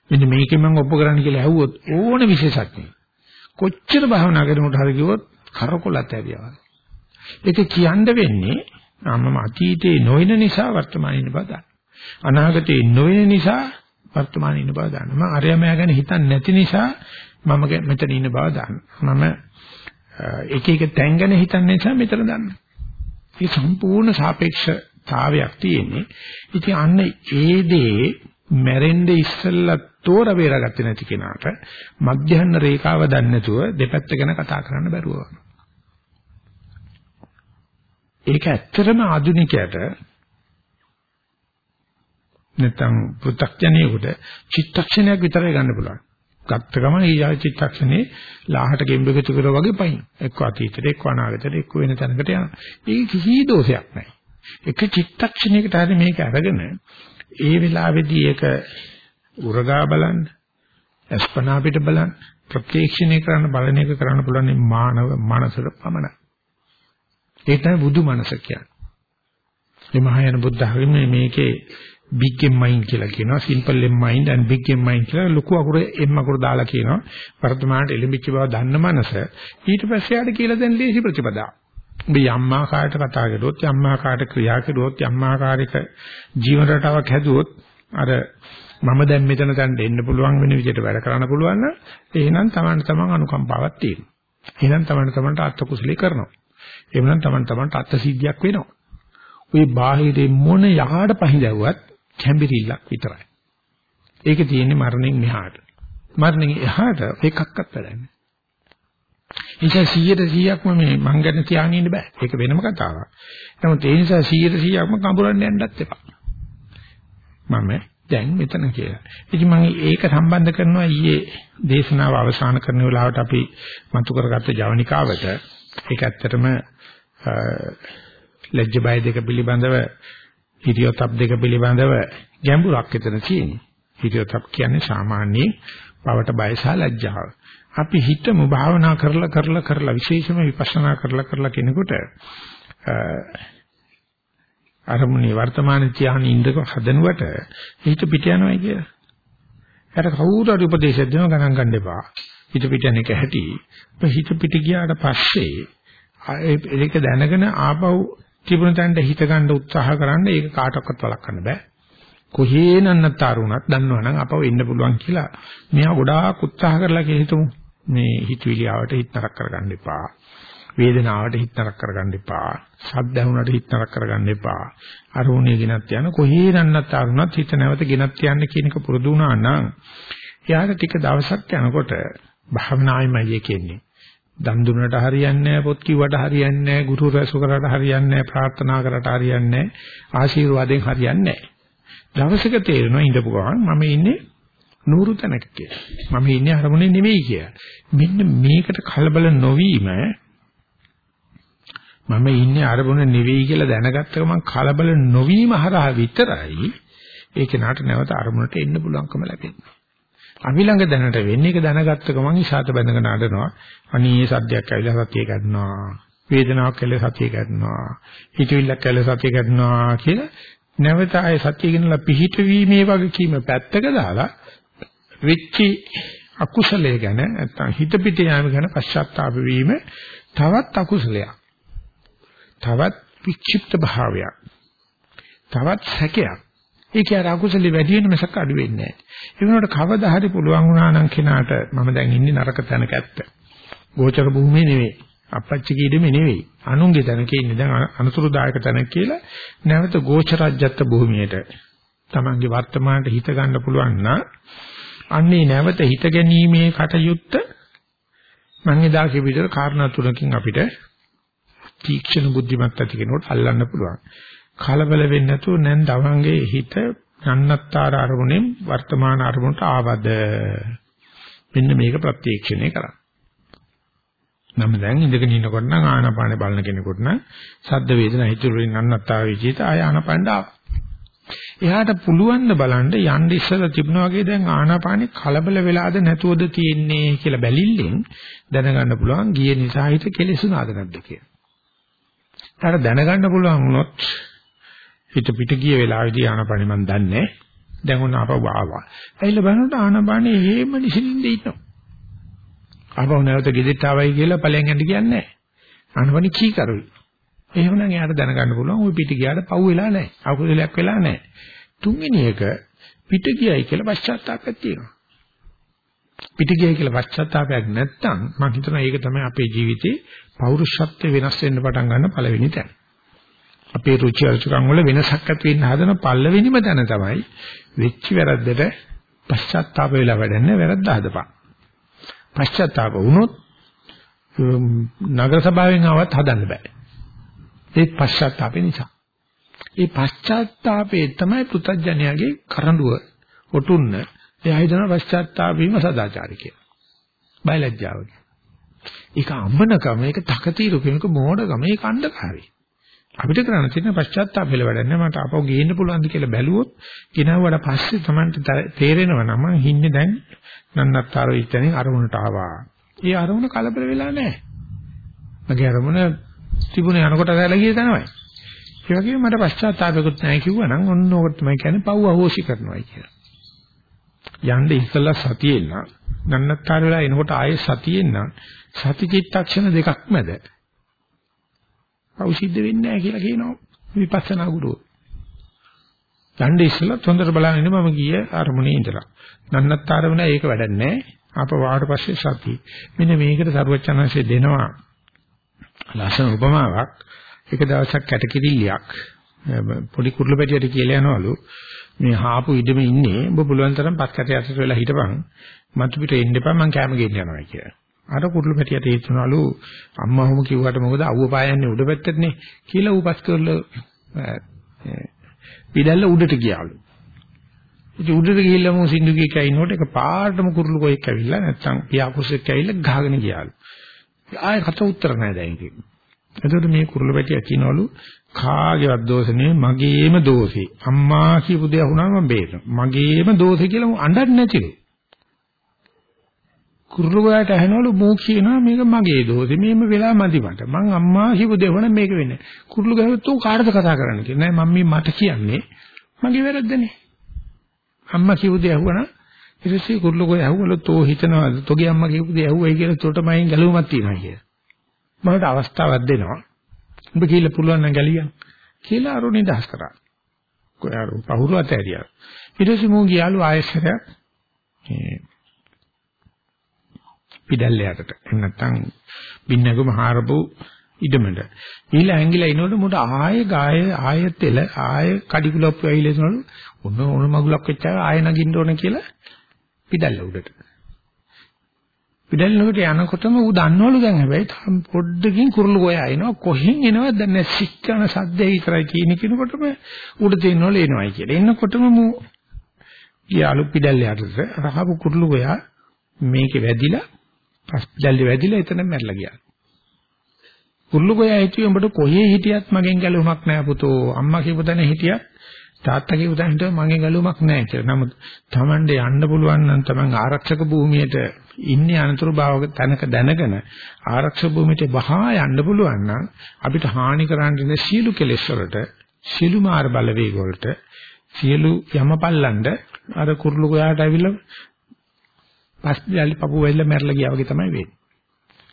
මෙන්න මේකෙන් මම ඔප්පු කරන්න කියලා ඇහුවොත් ඕන විශේෂඥයෙක්. කොච්චර භාවනා කරනකොට හරි කිව්වොත් කරකොලත් ඇරියා. ඒක කියන්න වෙන්නේ මම අතීතේ නොවන නිසා වර්තමානයේ ඉන්න බව දන්න. අනාගතේ නොවන නිසා වර්තමානයේ ඉන්න බව දන්න. මම අරයමයා ගැන හිතන්නේ නැති නිසා මම මෙතන ඉන්න බව දන්න. මම එක එක තැන් ගැන හිතන්නේ නිසා මෙතන දන්නවා. මේ සම්පූර්ණ සාපේක්ෂතාවයක් තියෙන්නේ. ඉතින් අන්න ඒ දේ මැරෙන්න ඉස්සෙල්ලා තෝර බේරගත්තේ නැති කෙනාට මධ්‍යහන රේඛාව දන්නේ නැතුව දෙපැත්ත ගැන කතා කරන්න බැරුව ඒක ඇත්තටම ආධුනිකයට නැත්නම් පෘථග්ජනයෙකුට චිත්තක්ෂණයක් විතරයි ගන්න පුළුවන්. ගත්ත ගමන් ඊය චිත්තක්ෂණේ ලාහට ගෙම්බෙකුතු කරා වගේ පයින්. එක්ක අතීතයට එක්ක අනාගතයට එක්ක වෙන තැනකට යනවා. ඒක කිසි දෝෂයක් නැහැ. එක චිත්තක්ෂණයකට හරි මේක අරගෙන ඒ වෙලාවේදී ඒක උරගා බලන්න, අස්පනා පිට බලන්න, ප්‍රත්‍යක්ෂණය කරන්න බලන එක කරන්න පුළුවන් මානව මනසට පමණයි. ඒක තමයි බුදු මනස කියන්නේ. මේ මහායාන බුද්ධ ධර්මයේ මේකේ big m mind කියලා කියනවා simple m mind and big m mind කියලා ලොකු අකුර m අකුර දාලා කියනවා වර්තමානට එළඹිච්ච බව දන්න මනස ඊට පස්සේ යාට කියලා දෙන ලේසි ප්‍රතිපදාව. ඔබ යම් ආකාරයකට කතා කළොත් යම් ආකාරයකට ක්‍රියා කළොත් යම් ආකාරයක ජීවන රටාවක් හැදුවොත් අර මම දැන් මෙතන දැන් දෙන්න පුළුවන් වෙන විදිහට වැඩ කරන්න පුළුවන් නම් එහෙනම් Taman taman අනුකම්පාවක් තියෙනවා. එහෙනම් Taman tamanට අත්ත කුසලී කරනවා. එහෙනම් Taman tamanට අත්ත සිද්ධියක් වෙනවා. ওই බාහිරේ මොන යහඩ පහින්දවුවත් කැඹිරිල්ලක් විතරයි. ඒකේ තියෙන්නේ මරණයෙන් මෙහාට. මරණයෙන් එහාට එකක්වත් වැඩන්නේ. නිසා 100%ක්ම මේ මං ගැන තියාගෙන ඉන්න බෑ. ඒක වෙනම කතාවක්. නමුත් ඒ නිසා 100%ක්ම කඹරන්න යන්නත් එපා. මම දැන් මෙතන කියලා. ඉතින් මම ඒක සම්බන්ධ කරනවා ඊයේ දේශනාව අවසන් කරන වෙලාවට අපි මතු කරගත්ත ජවනිකාවට ඒක ඇත්තටම ලැජ්ජ බය දෙක පිළිබඳව හිරියොතප් දෙක පිළිබඳව ගැඹුරක් එතන තියෙනවා. හිරියොතප් කියන්නේ සාමාන්‍යයෙන් පවට බය සහ ලැජ්ජාව. අපි හිතමු භාවනා කරලා කරලා කරලා විශේෂම විපස්සනා කරලා කරලා කෙනෙකුට අරමුණේ වර්තමාන ධ්‍යාන ඉඳක හදනුවට හිත පිට යනවා කියලා. අර කවුරු හරි උපදේශයක් දෙනවා ගණන් ගන්න එපා. හිත පිට යන එක ඇති. හිත පිට ගියාට පස්සේ ඒක දැනගෙන ආපහු තිබුණ තැනට හිත ගන්න උත්සාහ කරන්න ඒක කාටවත් වළක්වන්න බෑ. කොහේ නන්නතර උනත් දන්නවනම් අපව ඉන්න පුළුවන් කියලා මෙයා ගොඩාක් උත්සාහ කරලා හිතමු. මේ හිතවිලි ආවට හිත නරක කරගන්න එපා. වේදනාවට හිත නරක කරගන්න එපා. ශබ්ද ඇහුනට හිත නරක කරගන්න එපා. අරමුණේ ගෙනත් යන කොහේ නන්නතර උනත් හිත නැවත ගෙනත් යන්න කියන එක පුරුදු වුණා නම් එයාට ටික දවසක් යනකොට භාවනායිමයි කියන්නේ. දන් දුන්නට හරියන්නේ නැහැ පොත් කිව්වට හරියන්නේ නැහැ ගුරු රැසු කරාට හරියන්නේ නැහැ ප්‍රාර්ථනා කරාට හරියන්නේ නැහැ ආශිර්වාදයෙන් හරියන්නේ නැහැ දවසක තේරෙනවා ඉඳපු ගමන් මම ඉන්නේ නూరు තැනක කියලා මම ඉන්නේ අරමුණේ නෙවෙයි කියලා මෙන්න මේකට කලබල නොවීම මම ඉන්නේ අරමුණ නෙවෙයි කියලා දැනගත්ත ගමන් කලබල නොවීම හරහා විතරයි ඒ කෙනාට නැවත අරමුණට එන්න පුළුවන්කම ලැබෙන්නේ අපි ළඟ දැනට වෙන්නේ ඒක දැනගත්ත ගමන් ඉසాత බැඳගෙන අඬනවා. අනී සද්දයක් ඇවිල්ලා සතිය ගන්නවා. වේදනාවක් ඇවිල්ලා සතිය ගන්නවා. හිතවිල්ලක් ඇවිල්ලා සතිය ගන්නවා කියලා නැවත ආයේ සතිය ගෙනලා පිහිට වීමේ වගකීම පැත්තක දාලා වෙච්චි අකුසලයේ ගැන නැත්තම් හිත පිට යාම ගැන පශ්චාත්තාප වීම තවත් අකුසලයක්. තවත් වික්ෂිප්ත භාවයක්. තවත් සැකයක්. ඒක අර අකුසලෙ වැඩි වෙන මිසක් අඩු වෙන්නේ නැහැ. ඒ වෙනකොට කවදා හරි පුළුවන් වුණා නම් කෙනාට මම දැන් ඉන්නේ නරක තැනක ඇත්ත. ගෝචර භූමියේ නෙවෙයි. අපච්චි කීඩෙමේ නෙවෙයි. අනුන්ගේ තැනක ඉන්නේ දැන් අනුසුරුදායක තැනක කියලා නැවත ගෝචරජ්‍යත්ත භූමියට තමන්ගේ වර්තමානට හිත ගන්න පුළුවන් නම් අන්නේ නැවත හිත ගැනීමේ කටයුත්ත මම එදා කියපු විදිහට කාරණා තුනකින් අපිට තීක්ෂණ බුද්ධිමත් ඇති කෙනෙකුට අල්ලන්න පුළුවන්. කලබල වෙන්නේ නැතුව නැන් දවංගේ හිත නන්නත්තර අරමුණෙන් වර්තමාන අරමුණට ආවද මෙන්න මේක ප්‍රත්‍යක්ෂණය කරා. නම් දැන් ඉඳගෙන ඉන්නකොට නම් ආනාපානේ බලන කෙනෙකුට නම් සද්ද වේදනා හිතුවලින් නන්නත්තර විජිත ආය ආනාපානට ආවා. එයාට පුළුවන් ද බලන්න යන්න ඉස්සලා තිබුණා වගේ දැන් ආනාපානේ කලබල වෙලාද නැතුවද තියෙන්නේ කියලා බැලිල්ලෙන් දැනගන්න පුළුවන් ගිය නිසා හිත කෙලෙසුනාද නැද්ද කියලා. ඊට දැනගන්න පුළුවන් වුණොත් හිත පිට ගිය වෙලාවේදී ආනපනෙ මන් දන්නේ දැන් උන ආපහු ආවා. ඇවිල්ලා බලනකොට ආනපනෙ හේම නිසින්ද ඉන්නවා. ආපහු නැවත ගෙදෙට්ට ආවයි කියලා ඵලයන් යන්න කියන්නේ නැහැ. ආනපනෙ කී කරුයි. එහෙමනම් එයාට දැනගන්න පුළුවන් ওই පිට ගියාට පව් වෙලා නැහැ. අකුසලයක් වෙලා නැහැ. තුන්වෙනි එක පිට ගියයි කියලා පශ්චාත්තාපයක් තියෙනවා. පිට ගියයි කියලා පශ්චාත්තාපයක් නැත්තම් මම හිතනවා ඒක තමයි අපේ ජීවිතේ පෞරුෂත්වය වෙනස් වෙන්න පටන් ගන්න පළවෙනි තැන. අපේ රුචි අරුචිකම් වල වෙනසක් ඇති වෙන්න හදන පල්ලවෙනිම තැන තමයි වෙච්ච වැරද්දට පශ්චාත්තාප වෙලා වැඩන්නේ වැරද්ද හදපන්. පශ්චාත්තාප වුණොත් නගර සභාවෙන් ආවත් හදන්න බෑ. ඒ පශ්චාත්තාපේ නිසා. ඒ පශ්චාත්තාපේ තමයි පුතඥයාගේ කරඬුව ඔටුන්න. එයා හිතන පශ්චාත්තාප වීම සදාචාරය කියලා. බයලජ්ජාව. ඒක අම්මනකම, ඒක තකතිරුකම, ඒක මෝඩකම, ඒක අන්ධකාරයි. අපිට කරන්න තියෙන පශ්චාත්තාප වෙල වැඩක් නෑ මට අපව ගේන්න පුළුවන්ද කියලා බැලුවොත් ගෙනවුවට පස්සේ Tamanට තේරෙනවා නම් මං හින්නේ දැන් නන්නත්තර ඉතනින් අරමුණට ආවා. ඒ අරමුණ කලබල වෙලා නෑ. මගේ අරමුණ තිබුණේ යනකොට වැල ගියේ තමයි. ඒ වගේම මට පශ්චාත්තාපයක්වත් නැහැ කිව්වනම් ඔන්න ඕකට තමයි කියන්නේ පව් අහෝසි කරනවා කියලා. යන්න ඉස්සලා සතියෙන් නම් නන්නත්තර වෙලා එනකොට ආයේ සතියෙන් නම් සති චිත්තක්ෂණ දෙකක් මැද අවසිද්ධ වෙන්නේ නැහැ කියලා කියනවා විපස්සනා ගුරුවෝ. යන්න ඉස්සලා තොන්දර බලන්න ඉන්න මම ගිය අරමුණේ ඉඳලා. නන්නත්තර වෙනා ඒක වැඩක් නැහැ. ආප වාඩ පස්සේ සති. මෙන්න මේකට සරුවචනanse දෙනවා. ලස්සන උපමාවක්. එක දවසක් කැටකිරිල්ලයක් පොඩි කුරුළු පැටියට කියලා යනවලු මේ හාපු ඉඩම ඉන්නේ ඔබ පුළුවන් තරම් පස් කැට යටට වෙලා හිටපන් මතු පිට එන්න එපා මං කැම ගෙන්න යනවා කියලා. අර කුරුළු පැටියට හිතනවලු අම්මා ඔහොම කිව්වට මොකද අවුව පායන්නේ උඩ පැත්තටනේ කියලා ඌ පස් කරලා පිටැල්ල උඩට ගියාලු. ඉතින් උඩට ගිහිල්ලා මෝ සින්දු කිය කයින්නකොට එක පාටම කුරුළු කොයෙක් ඇවිල්ලා නැත්තම් පියාකුසෙක් ඇවිල්ලා ගහගෙන ගියාලු. ආයෙ කට උත්තර නැහැ දැන් ඉතින්. එතකොට මේ කුරුළු පැටියා කියනවලු කාගේවත් දෝෂ නෙමෙයි මගේම දෝෂේ. අම්මා කියපු දේ අහුණාම මම බේරෙනවා. මගේම දෝෂේ කියලා අඬන්නේ නැතිලු. කුරුළුවාට ඇහෙනවලු මෝ කියනවා මේක මගේ දෝෂේ. මේම වෙලා මදි මට. මං අම්මා කියපු දේ වුණා මේක වෙන්නේ. කුරුළු ගහුවොත් උන් කාටද කතා කරන්න කියලා. නෑ මම මේ මට කියන්නේ මගේ වැරද්දනේ. අම්මා කියපු දේ අහුවනා ඊට පස්සේ කුරුළු ගොය ඇහුවලු තෝ හිතනවාද තෝගේ අම්මා කියපු දේ ඇහුවයි කියලා තොට මයින් ගැලවුමක් තියෙනවා කියලා. මට අවස්ථාවක් දෙනවා. උඹ කියලා පුළුවන් නම් ගැලියන් කියලා අර නිදහස් කරා. කොහේ පහුරු අතෑරියා. ඊට පස්සේ මෝ ගියාලු ආයෙසරයක් මේ පිටල්ලයකට. එහෙම නැත්නම් බින්නගම හාරපු ඉඩමඩ. ඊළ ඇඟිලා ඉනකොට මුට ආයෙ ගාය ආයෙ තෙල ආයෙ කඩිකුලප්පු ඇවිල්ලා එනවලු ඔන්න ඕන මගුලක් වෙච්චා ආයෙ නගින්න ඕන කියලා පිටල්ල උඩට. පිටල්ලකට යනකොටම ඌ දන්නවලු දැන් හැබැයි පොඩ්ඩකින් කුරුළු ගෝය ආිනවා කොහෙන් එනවද දැන් නැ සික්කන සද්දේ විතරයි කියන කිනකොටම උඩ තේනවලු එනවයි කියලා. එන්නකොටම මූ ගියාලු පිටල්ල යටට රහපු කුරුළු ගෝයා මේකේ වැදිලා පස්දල්ලි වැදිලා එතන මැරලා ගියා. කුරුළු ගෝයා හිටියේ උඹට කොහේ හිටියත් මගෙන් ගැලුමක් නෑ පුතෝ. අම්මා කියපු තැන හිටියත් තාත්තා කියපු තැන හිටියත් මගෙන් ගැලුමක් නෑ කියලා. නමුත් Tamande යන්න පුළුවන් නම් Taman ආරක්ෂක භූමියට ඉන්නේ අනතුරු භාවක තැනක දැනගෙන ආරක්ෂක භූමියට බහා යන්න පුළුවන් නම් අපිට හානි කරන්න ඉන්න සියලු කෙලෙස් වලට සියලු මාර බලවේග වලට සියලු යමපල්ලන්ඩ අර කුරුළු ගයාට ඇවිල්ලා පස් දැලි පපුව වෙල්ල මැරලා ගියා වගේ තමයි වෙන්නේ.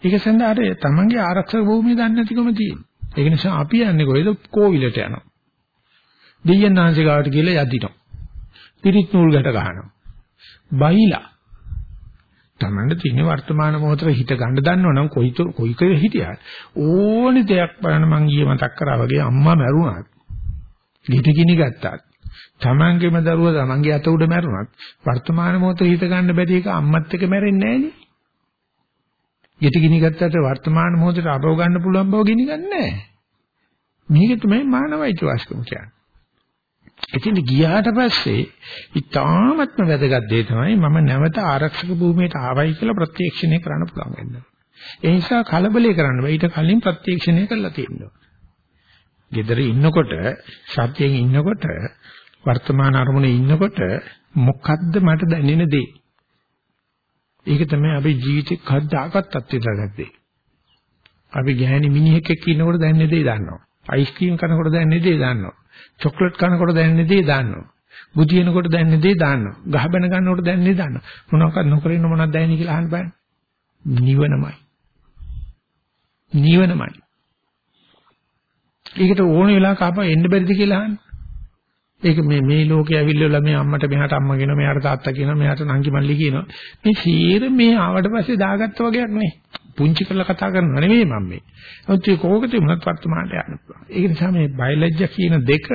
ඒක සඳහා අර තමන්ගේ ආරක්ෂක භූමිය දන්නේ නැතිකම තියෙනවා. ඒක නිසා අපි යන්නේ කොහෙද? කෝවිලට යනවා. දෙයයන් ආංශ ගාවට ගිහලා යදිනවා. පිරිත් නූල් ගැට ගහනවා. බයිලා. තමන්ට තියෙන වර්තමාන මොහොතේ හිත ගන්න දන්නවනම් කොයි කොයි කොයි හිටියත් ඕනේ දෙයක් බලන්න මං ඊයේ මතක් කරා වගේ අම්මා මැරුණා. ගෙට ගිනි ගත්තා. තමන්ගේම දරුවා තමන්ගේ අත උඩ මැරුණත් වර්තමාන මොහොතේ හිත ගන්න බැරි එක අම්මත් එක්ක මැරෙන්නේ නැහනේ. ගෙට ගිනි ගත්තට වර්තමාන මොහොතේ අරව ගන්න පුළුවන් බව ගිනි ගන්න නැහැ. මේක තමයි මානවයික වාස්කම කියන්නේ. ඉතින් ගියාට පස්සේ ඊටාත්ම වැදගත් දේ තමයි මම නැවත ආරක්ෂක භූමියට ආවයි කියලා ප්‍රත්‍යක්ෂණය කරන්න පුළුවන් වෙනවා. ඒ නිසා කලබලේ කරන්න බෑ. ඊට කලින් ප්‍රත්‍යක්ෂණය කරලා තියෙනවා. gedare ඉන්නකොට සත්‍යයෙන් ඉන්නකොට වර්තමාන අරමුණේ ඉන්නකොට මොකද්ද මට දැනෙන දේ? ඒක තමයි අපි ජීවිතේ කවදාකවත් අත්විඳගත්තේ. අපි ගෑණි මිනිහෙක් එක්ක ඉන්නකොට දැනෙන දේ දන්නවා. අයිස්ක්‍රීම් කනකොට දැනෙන දේ දන්නවා. චොක්ලට් කනකොට දැනෙන දේ දාන්නවා. බුදිනකොට දැනෙන දේ දාන්නවා. ගහ බැන ගන්නකොට දැනෙන දේ දාන්නවා. මොනවාක්වත් නොකර ඉන්න මොනවද දැනෙන්නේ කියලා අහන්න බෑ. නිවනමයි. නිවනමයි. ඒකට ඕන වෙලාවක ආපහු එන්න බැරිද කියලා අහන්න. ඒක මේ මේ ලෝකේ ඇවිල්ලා මේ අම්මට මෙහාට අම්මා කියනවා මෙහාට තාත්තා කියනවා මෙහාට නංගි මල්ලි කියනවා. මේ සීර මේ ආවට පස්සේ දාගත්ත වගේක් නේ. පුංචි කරලා කතා කරනව නෙමෙයි මම මේ. නමුත් ඒ කෝක තිබුණත් වර්තමානට යන්න පුළුවන්. ඒක නිසා මේ බයලජ්ජා කියන දෙක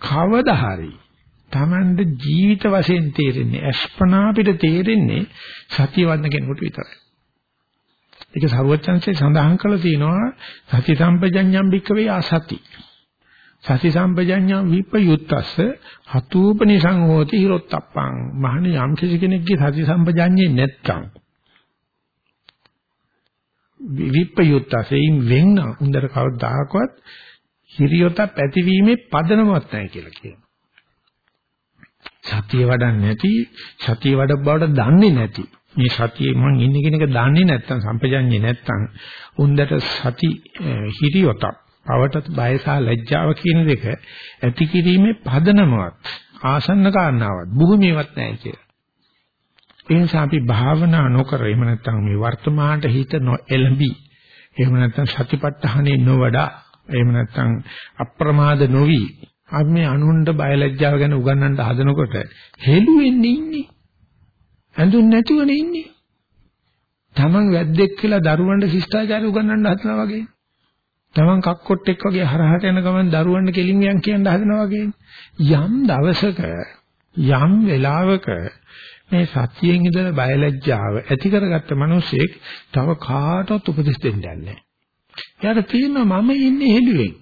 කවදා හරි Tamande ජීවිත වශයෙන් තේරෙන්නේ අස්පනා අපිට තේරෙන්නේ සතිය වඩන කෙනෙකුට විතරයි. ඒක සරුවචන්සේ සඳහන් කළා තියෙනවා සති සම්පජඤ්ඤම් භික්කවේ ආසති. සති සම්පජඤ්ඤා විපයුත්තස්ස හතූපනිසං හෝති හිරොත්තප්පං මහණ යම් කිසි කෙනෙක්ගේ සති සම්පජඤ්ඤේ නැත්තම් විපයුත්තසෙයින් වෙන්න උන්දර කවදාකවත් හිරියොත පැතිවීමේ පදනමක් නැහැ කියලා කියනවා. සතිය වඩන්නේ නැති සතිය වඩ බවට දන්නේ නැති මේ සතියේ මං ඉන්නේ කියන එක දන්නේ නැත්නම් සම්පජඤ්ඤේ නැත්නම් උන්දට සති හිරියොතක් පවට බය සහ ලැජ්ජාව කියන දෙක ඇති කිරීමේ පදනමවත් ආසන්න කාරණාවක් භූමියවත් නැහැ කියලා. ඒ නිසා අපි භාවනා නොකර එහෙම නැත්නම් මේ වර්තමානට හිත නොඑළඹි එහෙම නැත්නම් සතිපට්ඨානෙ නොවඩා එහෙම නැත්නම් අප්‍රමාද නොවි අපි මේ අනුන්ට බය ලැජ්ජාව ගැන උගන්වන්න හදනකොට හෙළුවෙන්නේ ඉන්නේ. ඇඳුන් නැතුවනේ ඉන්නේ. Taman වැද්දෙක් කියලා දරුවන්ට ශිෂ්ටාචාරය උගන්වන්න හදනවා වගේ. Taman කක්කොට්ටෙක් වගේ හරහට යන ගමන් දරුවන්ට කෙලින් යන් කියන්න හදනවා වගේ. යම් දවසක යම් වෙලාවක මේ සතියෙන් ඉඳලා බයලජ්ජාව ඇති කරගත්ත මිනිසෙක් තව කාටවත් උපදෙස් දෙන්න යන්නේ එයාට තියෙනවා මම ඉන්නේ හෙළුවෙන්.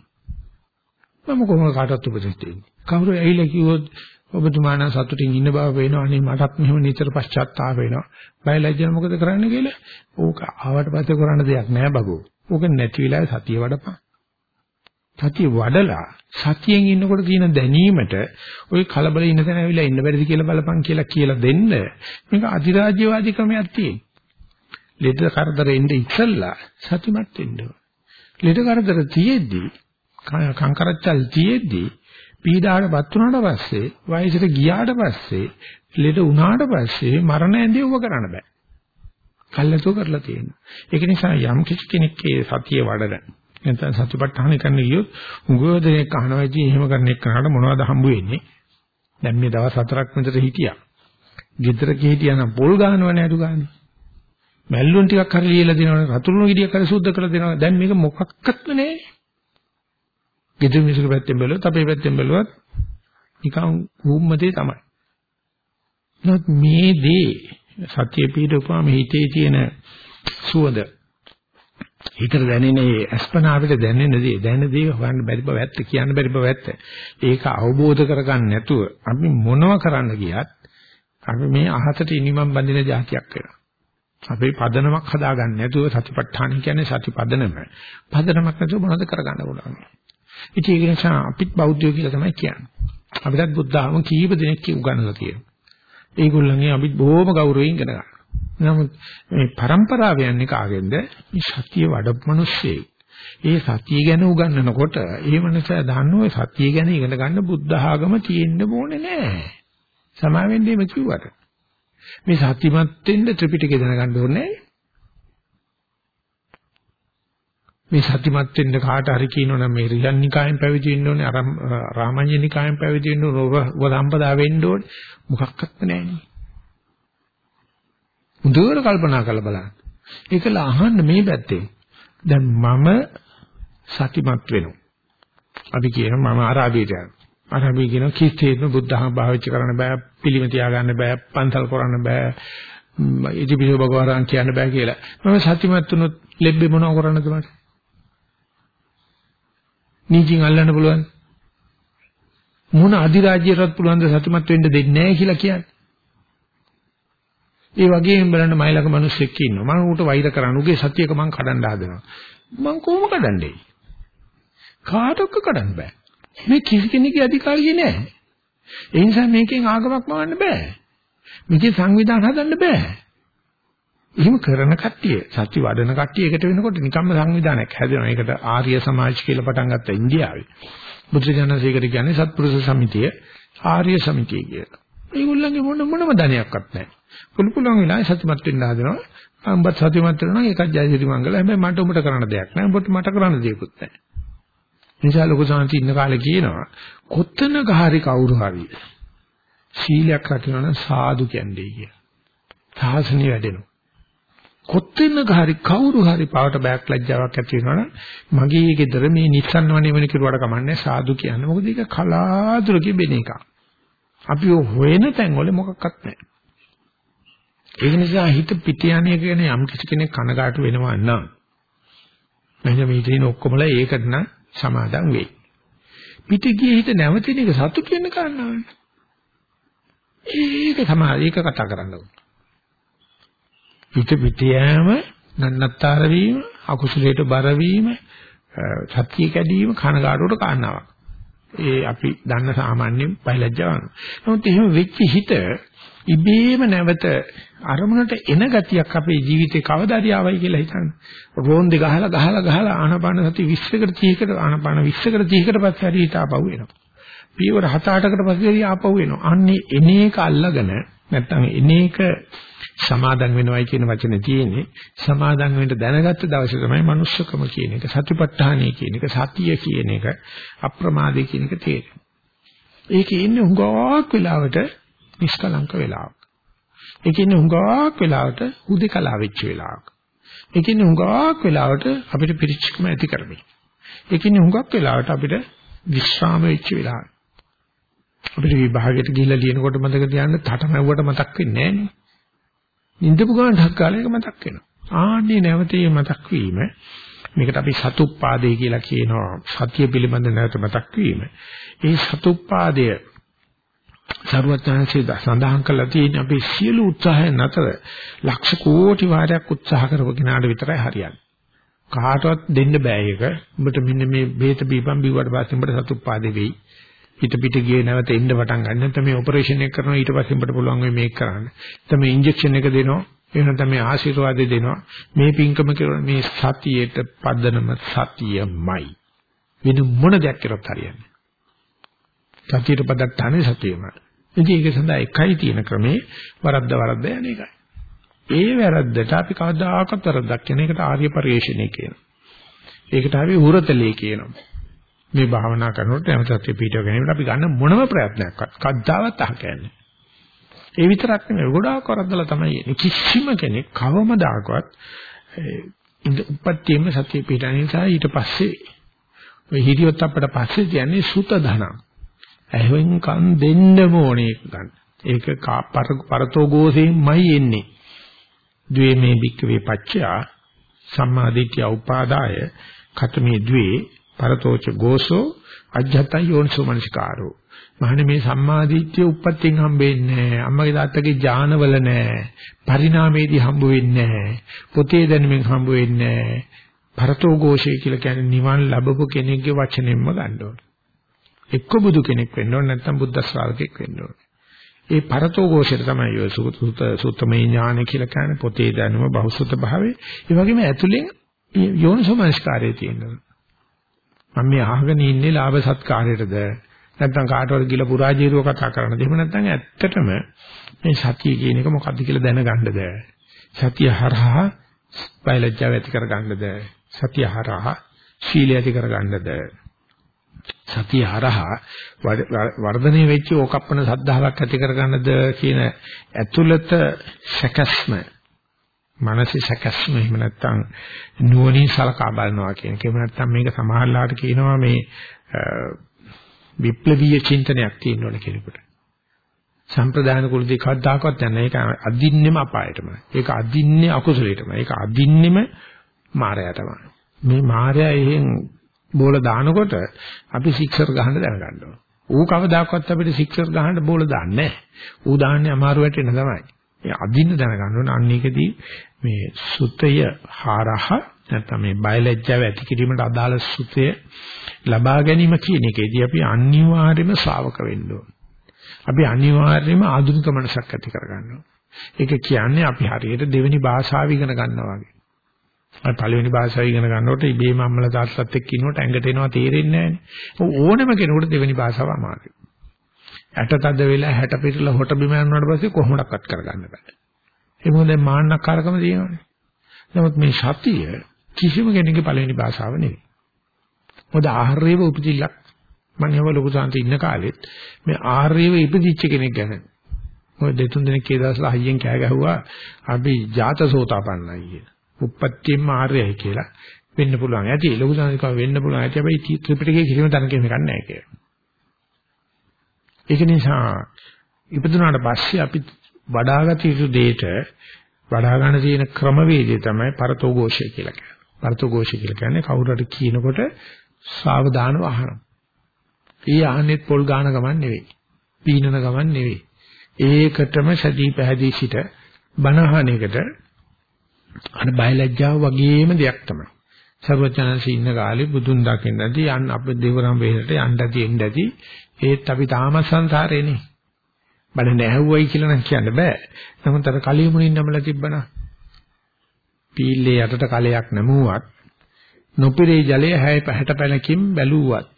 මම කොහොමද කාටවත් උපදෙස් දෙන්නේ? කවුරු ඇවිල්ලා කිව්වොත් ඔබතුමාන සතුටින් ඉන්න බව පේනවා. අනේ මටත් මෙහෙම නිතර පශ්චාත්තාප වෙනවා. බයලජ්ජා මොකද කරන්න කියලා? ඕක ආවට පස්සේ කරන්න දෙයක් නෑ බගෝ. ඕක නැති වෙලාවේ සතිය වඩපන්. සතිය වඩලා සතියෙන් ඉන්නකොට තියෙන දැනීමට ওই කලබල ඉන්න තැන ඇවිල්ලා ඉන්න බැරිද කියලා බලපන් කියලා කියලා දෙන්න මේක අධිරාජ්‍යවාදී ක්‍රමයක් තියෙන. ලෙඩ කරදර එන්නේ ඉස්සල්ලා සතිමත් වෙන්න ඕන. ලෙඩ කරදර තියෙද්දි කංකරච්චල් තියෙද්දි පීඩාවටපත් වුණාට පස්සේ වයසට ගියාට පස්සේ ලෙඩ වුණාට පස්සේ මරණ ඇඳේ උව කරන්න බෑ. කල්ලාතෝ කරලා තියෙනවා. ඒක නිසා යම් කිසි කෙනෙක්ගේ සතිය වඩන නැත්නම් සතිපට්ඨාන කරන්න ගියොත් උගෝදේක අහනවා ඉතින් එහෙම කරන එක්කනට මොනවද හම්බ වෙන්නේ? දැන් මේ දවස් හතරක් විතර හිටියා. ගෙදර ගිහිටියා නම් පොල් ගන්නවනේ අඩු ගන්න. මැල්ලුන් ටිකක් හරි ලියලා දෙනවනේ රතුරුණු ගෙඩියක් හරි සුද්ධ කරලා දෙනවා. දැන් මේක මොකක්වත්ම නෑ. ගෙදර මිනිස්සු පැත්තෙන් බැලුවොත් අපේ පැත්තෙන් බැලුවත් නිකන් හුම්මතේ තමයි. නමුත් මේ දේ සත්‍ය පීඩුපාම හිතේ තියෙන සුවඳ හිතට දැනෙන ඒ අස්පනා අපිට දැනෙන දේ දැනෙන දේ හොයන්න බැරි බව ඇත්ත කියන්න බැරි බව ඇත්ත. ඒක අවබෝධ කරගන්න නැතුව අපි මොනව කරන්න ගියත් අපි මේ අහසට ඉනිමම් බඳින જાතියක් වෙනවා. අපේ පදනමක් හදාගන්න නැතුව සතිපට්ඨාන කියන්නේ සති පදනම. පදනමක් නැතුව මොනවද කරගන්න පුළුවන්. ඉතින් ඒක නිසා අපිත් බෞද්ධයෝ කියලා තමයි කියන්නේ. අපිටත් බුද්ධ ආගම කීප දෙනෙක් උගන්වලා තියෙනවා. ඒගොල්ලන්ගේ අපිත් බොහොම ගෞරවයෙන් ඉගෙන ගන්නවා. නමුත් මේ પરම්පරාව යන්නේ කාගෙන්ද? මේ සතිය වඩපු මිනිස්සේ. ඒ සතිය ගැන උගන්වනකොට ඒ මනසා දන්නෝ සතිය ගැන ඉගෙන ගන්න බුද්ධ ආගම තියෙන්න ඕනේ නෑ. සමාවෙන්නේ මේ කිව්වට. මේ සතිමත් වෙන්න ත්‍රිපිටකය දැනගන්න ඕනේ මේ සතිමත් වෙන්න කාට හරි කියනවනම් මේ රියන්නිකායෙන් පැවිදි වෙන්න ඕනේ අර රාමඤ්ඤනිකායෙන් පැවිදි වෙන්න ඕනේ වදම්පදා වෙන්න ඕනේ මොකක්වත් නැහැ හොඳට කල්පනා කරලා බලන්න. ඒකල අහන්න මේ පැත්තේ. දැන් මම සතිමත් වෙනවා. අපි කියනවා මම අරාබියට යනවා. අරාබිය කියන කිසිම බුද්ධහම භාවිත කරන්න බෑ, පිළිම තියාගන්න බෑ, පන්සල් කරන්න බෑ, ඉතිපිසෝ භගවරන් කියන්න බෑ කියලා. මම සතිමත් වුණොත් ලෙබ්බේ මොනව කරන්නද මට? නීතියෙන් අල්ලන්න පුළුවන්. මොන අධිරාජ්‍යයටත් පුළුවන් ද සතිමත් වෙන්න දෙන්නේ නැහැ කියලා කියන්නේ. ඒ වගේම බලන්න මයිලක මිනිස්සෙක් ඉන්නවා. මම ඌට වෛර කරන්න උගේ සතියක මං කඩන්න හදනවා. මං කොහොම කඩන්නේ? කාටවත් කඩන්න බෑ. මේ කිසි කෙනෙකුගේ අධිකාරිය නෑ. ඒ නිසා මේකෙන් ආගමක් මවන්න බෑ. මේකේ සංවිධාන හදන්න බෑ. එහෙම කරන කට්ටිය සත්‍ය වඩන කට්ටිය එකට වෙනකොට නිකම්ම සංවිධානයක් හැදෙනවා. ඒකට ආර්ය සමාජ කියලා පටන් ගත්ත ඉන්දියාවේ. බුදුජානසේකට කියන්නේ සත්පුරුෂ සමිතිය ආර්ය සමිතිය කියලා. ඒගොල්ලන්ගේ මොන මොනම ධනයක්වත් නැහැ. පුළු පුළුවන් වෙලාවෙ සතුටුමත් වෙන්න හදනවා. අම්බත් සතුටුමත් වෙනවා නම් ඒකත් ජයසිරි මංගල. හැබැයි මට උඹට කරන්න දෙයක් නැහැ. උඹට මට කරන්න දෙයක්වත් නැහැ. නිසා ලොකු සාන්ති ඉන්න කාලේ කියනවා කොත්තනක හරි කවුරු හරි සීලයක් රකින්න නම් සාදු කියන්නේ කිය. සාසනිය වැඩෙනවා. කොත්තනක හරි කවුරු හරි පාවට බෑක් ලැජ්ජාවක් ඇති වෙනවනම් මගේ ගෙදර මේ නිස්සන්න වනේ වෙන කිරුවට කමන්නේ සාදු කියන්නේ. මොකද ඒක කලාතුරකින් වෙන එකක්. අපි හොයන තැන් වල මොකක්වත් නැහැ. ඒක නිසා හිත පිට යන්නේ කියන යම් කිසි කෙනෙක් කනගාටු වෙනවා නම් මෙන්න මේ තියෙන ඔක්කොමලා ඒකට නම් සමාදම් වෙයි. පිට ගියේ හිත නැවතින එක සතුට වෙන්න කාරණාවක්. ඒක තමයි ඒක කතා කරන්න ඕනේ. පිට පිට යෑම නන්නත්තර වීම අකුසලයට බර වීම සත්‍ය කැඩීම කනගාටුවට කාරණාවක්. ඒ අපි දන්න සාමාන්‍ය බයලජ්ජාවක්. නමුත් එහෙම වෙච්ච හිත ඉබේම නැවත අරමුණට එන ගතියක් අපේ ජීවිතේ කවදාද ආවයි කියලා හිතන්න. රෝන්දේ ගහලා ගහලා ගහලා ආනපාන සති 20කට 30කට ආනපාන 20කට 30කට පස්සේ හරි හිත ආපහු එනවා. පියවර 7-8කට පස්සේ හරි ආපහු එනවා. අන්නේ එනේක අල්ලගෙන නැත්තම් එනේක සමාදන් වෙනවයි කියන වචනේ තියෙන්නේ සමාදන් වෙන්න දැනගත්ත දවසේ තමයි manussකම කියන එක සතිපට්ඨානය කියන එක සතිය කියන එක අප්‍රමාදේ කියන එක තේරෙන්නේ. ඒකේ ඉන්නේ හුඟක් වෙලාවට නිෂ්කලංක වෙලාවක්. ඒකේ ඉන්නේ හුඟක් වෙලාවට හුදේකලා වෙච්ච වෙලාවක්. ඒකේ ඉන්නේ හුඟක් වෙලාවට අපිට පිරිච්චකම ඇති කරගන්න. ඒකේ ඉන්නේ හුඟක් වෙලාවට අපිට විශ්‍රාම වෙච්ච වෙලාවක්. අපිට විභාගයට ගිහිල්ලා ලියනකොට මතක තියාගන්න තටමැව්වට මතක් වෙන්නේ නැහැ නේ. නින්දපු ගමන් ඩක් කාලයක මතක් වෙනවා. ආන්නේ නැවතේ මතක් වීම මේකට අපි සතුප්පාදේ කියලා කියනවා. සතිය පිළිබඳ නැවත මතක් වීම. ඒ සතුප්පාදය සරුවත්නාංශය සඳහන් කළා තියෙන අපේ සියලු උත්සාහයන් අතර ලක්ෂ කෝටි වාරයක් උත්සාහ කරපු කෙනාට විතරයි හරියන්නේ. කාටවත් දෙන්න බෑ ඒක. උඹට මෙන්න මේ බේත බීපම් බිව්වට පස්සේ උඹට සතුප්පාදේ වෙයි. පිට පිට ගියේ නැවත එන්න පටන් ගන්න. නැත්නම් මේ ඔපරේෂන් එක කරනවා ඊට පස්සේ උඹට පුළුවන් වෙයි මේක කරන්න. නැත්නම් මේ ඉන්ජෙක්ෂන් එක දෙනවා. එහෙම නැත්නම් මේ ආශිර්වාදය දෙනවා. මේ පින්කම කරන මේ සතියේට පදනම සතියමයි. වෙන මොන දෙයක් කරත් හරියන්නේ. සතියට පදත්තානේ සතියමයි. ඉතින් ඒක සඳහා එකයි තියෙන ක්‍රමේ වරද්ද වරද්ද යන එකයි. ඒ වැරද්දට අපි කවදාකවත් වරද්දක් කියන එකට ආර්ය පරිශ්‍රණය කියනවා. ඒකට අපි උරතලේ කියනවා. මේ භාවනා කරනකොට යම් සත්‍ය පිටව ගැනීමට අපි ගන්න මොනම ප්‍රයත්නයක්වත් කද්දාවත් අහකන්නේ. ඒ විතරක් නෙවෙයි ගොඩාක් වරද්දලා තමයි එන්නේ. කිසිම කෙනෙක් කවමදාකවත් උපත්තියම සත්‍ය පිටන නිසා ඊට පස්සේ ඔය හිරියොත් අපට පස්සේ කියන්නේ සුත ධන. එහෙන් කන් දෙන්න ඕනේ ගන්න. ඒක පරතෝ ගෝසෙන්මයි එන්නේ. ද්වේමේ භික්කවේ පච්චා සම්මාදිට්ඨිය උපාදාය කතමේ ද්වේ පරතෝච ගෝසෝ අජ්ජතං යෝනිසෝ මනසිකාරෝ. මහණ මේ සම්මාදිට්ඨිය උප්පත්තියෙන් හම්බෙන්නේ නැහැ. අම්මගේ තාත්තගේ ඥානවල නැහැ. පරිණාමයේදී හම්බ වෙන්නේ නැහැ. පොතේ දැනුමින් හම්බ වෙන්නේ නැහැ. පරතෝ ഘോഷය කියලා කියන්නේ නිවන් ලැබපු කෙනෙක්ගේ වචනෙන්ම ගන්න ඕන. එක්ක බුදු කෙනෙක් වෙන්න ඕන නැත්නම් බුද්ධ ශ්‍රාවකෙක් වෙන්න ඕන. ඒ පරතෝ ഘോഷයට තමයි ඔය සුත සුත්තමේ ඥාන කියලා කියන්නේ පොතේ දැනුම බහුසුත භාවේ ඒ වගේම ඇතුලේ යෝනිසෝ මනස්කාරයේ තියෙනවා. මම මේ අහගෙන ඉන්නේ ලාභ සත්කාරයටද? නැත්නම් කාටවත් ගිල පුරාජීරුව කතා කරනද? එහෙම නැත්නම් ඇත්තටම මේ සතිය කියන එක මොකද්ද කියලා දැනගන්නද? සතිය හරහා බයලජ්ජාව ඇති කරගන්නද? සතිය හරහා ශීලය ඇති කරගන්නද? සතිය හරහා වර්ධනය වෙච්ච ඕකප්පන සද්ධාාවක් ඇති කරගන්නද කියන ඇතුළත සැකස්ම මනසේ සැකස්ම එහෙම නැත්නම් නුවණින් සලකා බලනවා කියන එක. එහෙම නැත්නම් මේක සමහරලාට කියනවා මේ විප්ලවීය චින්තනයක් තියෙනවනේ කෙනෙකුට. සම්ප්‍රදාන කුලදී කවදාකවත් යන්නේ ඒක අදින්නෙම අපායටමයි. ඒක අදින්නේ අකුසලයටමයි. ඒක අදින්නෙම මායයටමයි. මේ මායя එහෙන් බෝල දානකොට අපි සික්සර් ගහන්න දැනගන්න ඕන. ඌ කවදාකවත් අපිට සික්සර් ගහන්න බෝල දාන්නේ නැහැ. ඌ දාන්නේ අමාරු වැටෙන තමයි. ඒ අදින්න දැනගන්න ඕන අන්න ඒකදී මේ සුතය හරහ නැත්නම් මේ බයලජ්ජාව ඇති කිරීමට අදාළ සුතය ලබා ගැනීම කියන එකේදී අපි අනිවාර්යයෙන්ම ශ්‍රාවක වෙන්න ඕන. අපි අනිවාර්යයෙන්ම ආධුනික මනසක් ඇති කරගන්න ඕන. ඒක කියන්නේ අපි හරියට දෙවෙනි භාෂාව ඉගෙන ගන්නවා වගේ. අපි පළවෙනි භාෂාව ඉගෙන ගන්නකොට ඉබේම අම්මලා තාත්තලාත් එක්ක ඉන්නකොට ඇඟට එනවා තේරෙන්නේ නැහැ. ඕනෙම කෙනෙකුට දෙවෙනි භාෂාව අමාරුයි. ඇට තද වෙලා හැට පිටලා හොට බිම යනවාට පස්සේ කොහොමඩක්වත් කරගන්න බෑ. ඒ මොකද මාන්නක්කාරකම තියෙනවානේ. නමුත් මේ සතිය කිසිම කෙනෙකුගේ පළවෙනි භාෂාව නෙවෙයි. මොකද ආහාරයේව උපදිල්ලක් මම ඒව ලොකු සාන්ති ඉන්න කාලෙත් මේ ආහාරයේව ඉපදිච්ච කෙනෙක් ගැන මොකද දෙතුන් දෙනෙක් ඒ දවස්වල හයියෙන් කෑ ගැහුවා අපි ජාතසෝතාපන්නයි කියන. උප්පත්තියම ආර්යයි කියලා වෙන්න පුළුවන්. ඇති ලොකු සාන්තිකව වෙන්න පුළුවන්. ඇති හැබැයි ත්‍රිපිටකයේ කිසිම තැනක මේක නැහැ කියලා. ඒක නිසා ඉපදුනාට පස්සේ අපි වඩාගත යුතු දෙයට වඩා ගන්න තියෙන ක්‍රමවේදය තමයි පරතෝഘോഷය කියලා කියන්නේ. පරතෝഘോഷය කියලා කියන්නේ කවුරුහට කියනකොට සාවධානව අහනවා. ඒ අහන්නේත් පොල් ගාන ගමන් නෙවෙයි. පීනන ගමන් නෙවෙයි. ඒකටම සදී පැහැදී සිට බනහන එකට අර බයලජ්ජාව වගේම දෙයක් තමයි. සර්වඥාන්සේ ඉන්න කාලේ බුදුන් දකින්නදී යන්න අපේ දේවරම් වේලට යන්නදී එන්නදී ඒත් අපි තාම සංසාරේනේ. බඩ නැහැව්වයි කියලා නම් කියන්න බෑ. නමුත් අර කලියමුණින් නමලා තිබ්බනා. පීල්ලේ යටට කලයක් නැමුවත් නොපිරේ ජලය හැය පහට පැලකින් බැලුවත්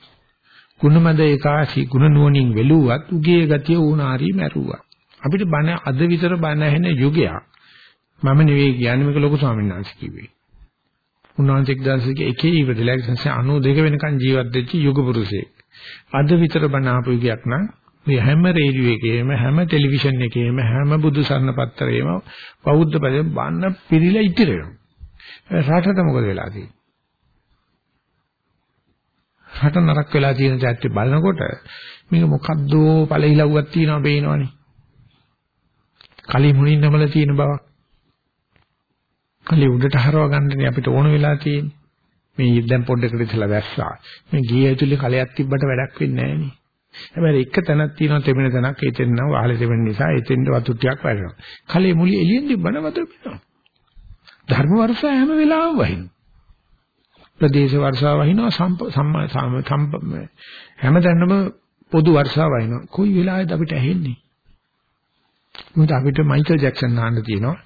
ගුණමද ඒකාසි ගුණ නුවණින් වෙලුවත් උගේ ගතිය ඌනාරි මැරුවා. අපිට බණ අද විතර බණ ඇහෙන යුගයක්. මම නෙවෙයි කියන්නේ මේක ලොකු ස්වාමීන් වහන්සේ කිව්වේ. උන්වහන්සේ 1000 එකේ ඉවදලා 92 වෙනකන් ජීවත් වෙච්ච යුග පුරුෂයෙක්. අද විතර බණ ආපු යුගයක් නම් මේ හැම රේඩියෝ එකේම හැම ටෙලිවිෂන් එකේම හැම බුදු සරණ පත්‍රයේම බෞද්ධ පදයෙන් බන්න පිළිලා ඉතිරෙනවා. රටට මොකද වෙලා තියෙන්නේ? රට නරක වෙලා තියෙන දැක්ටි බලනකොට මේක මොකද්ද පළහිලව්වක් තියෙනවා පේනවනේ. කලී මුණින් නමල තියෙන බවක්. කලී උඩට හරව ගන්නනේ අපිට ඕන වෙලා තියෙන්නේ. මේ දැන් පොඩ්ඩකට ඉතලා දැස්සා. මේ ගිය ඇතුලේ කලයක් තිබ්බට වැඩක් වෙන්නේ නැහැ නේ. හැබැයි එක තැනක් තියෙනවා තෙමෙන තැනක් එතෙන් නම් වහලේ තෙමෙන නිසා එතෙන්ද වතු ටිකක් වැටෙනවා. කලේ මුලිය එළියෙන් තිබ්බන වතුර පිටනවා. ධර්ම වර්ෂ හැම වෙලාවෙම වහිනවා. ප්‍රදේශ වර්ෂාව වහිනවා සම්මා සම්ප හැමතැනම පොදු වර්ෂාව වහිනවා. කොයි වෙලාවෙද අපිට ඇහෙන්නේ? මොකද අපිට මයිකල් ජැක්සන් අහන්න තියෙනවා.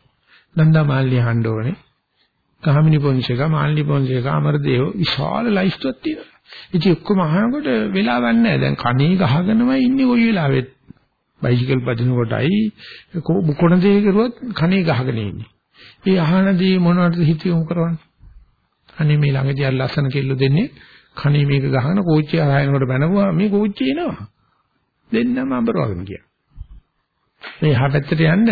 නන්දා මාල්ලි අහන්න ඕනේ. ගාමිණී පොන්සේක, මාල්ලි පොන්සේක, අමරදේව විශාල ලයිස්ට්ුවක් තියෙනවා. ඉතින් ඔක්කොම අහනකොට වෙලාවක් නැහැ. දැන් කණේ ගහගෙනමයි ඉන්නේ කොයි වෙලාවෙත්. බයිසිකල් පදිනකොටයි කොන දේ කරුවත් කණේ ගහගෙන ඉන්නේ. ඒ අහනදී මොනවද හිත යොමු කරවන්නේ? අනේ මේ ළඟදී අර ලස්සන කෙල්ල දෙන්නේ කණේ මේක ගහන කෝච්චිය ආයනකොට බැනගුවා මේ කෝච්චිය එනවා. දෙන්නම අඹරවගෙන ගියා. මේ එහා පැත්තට යන්න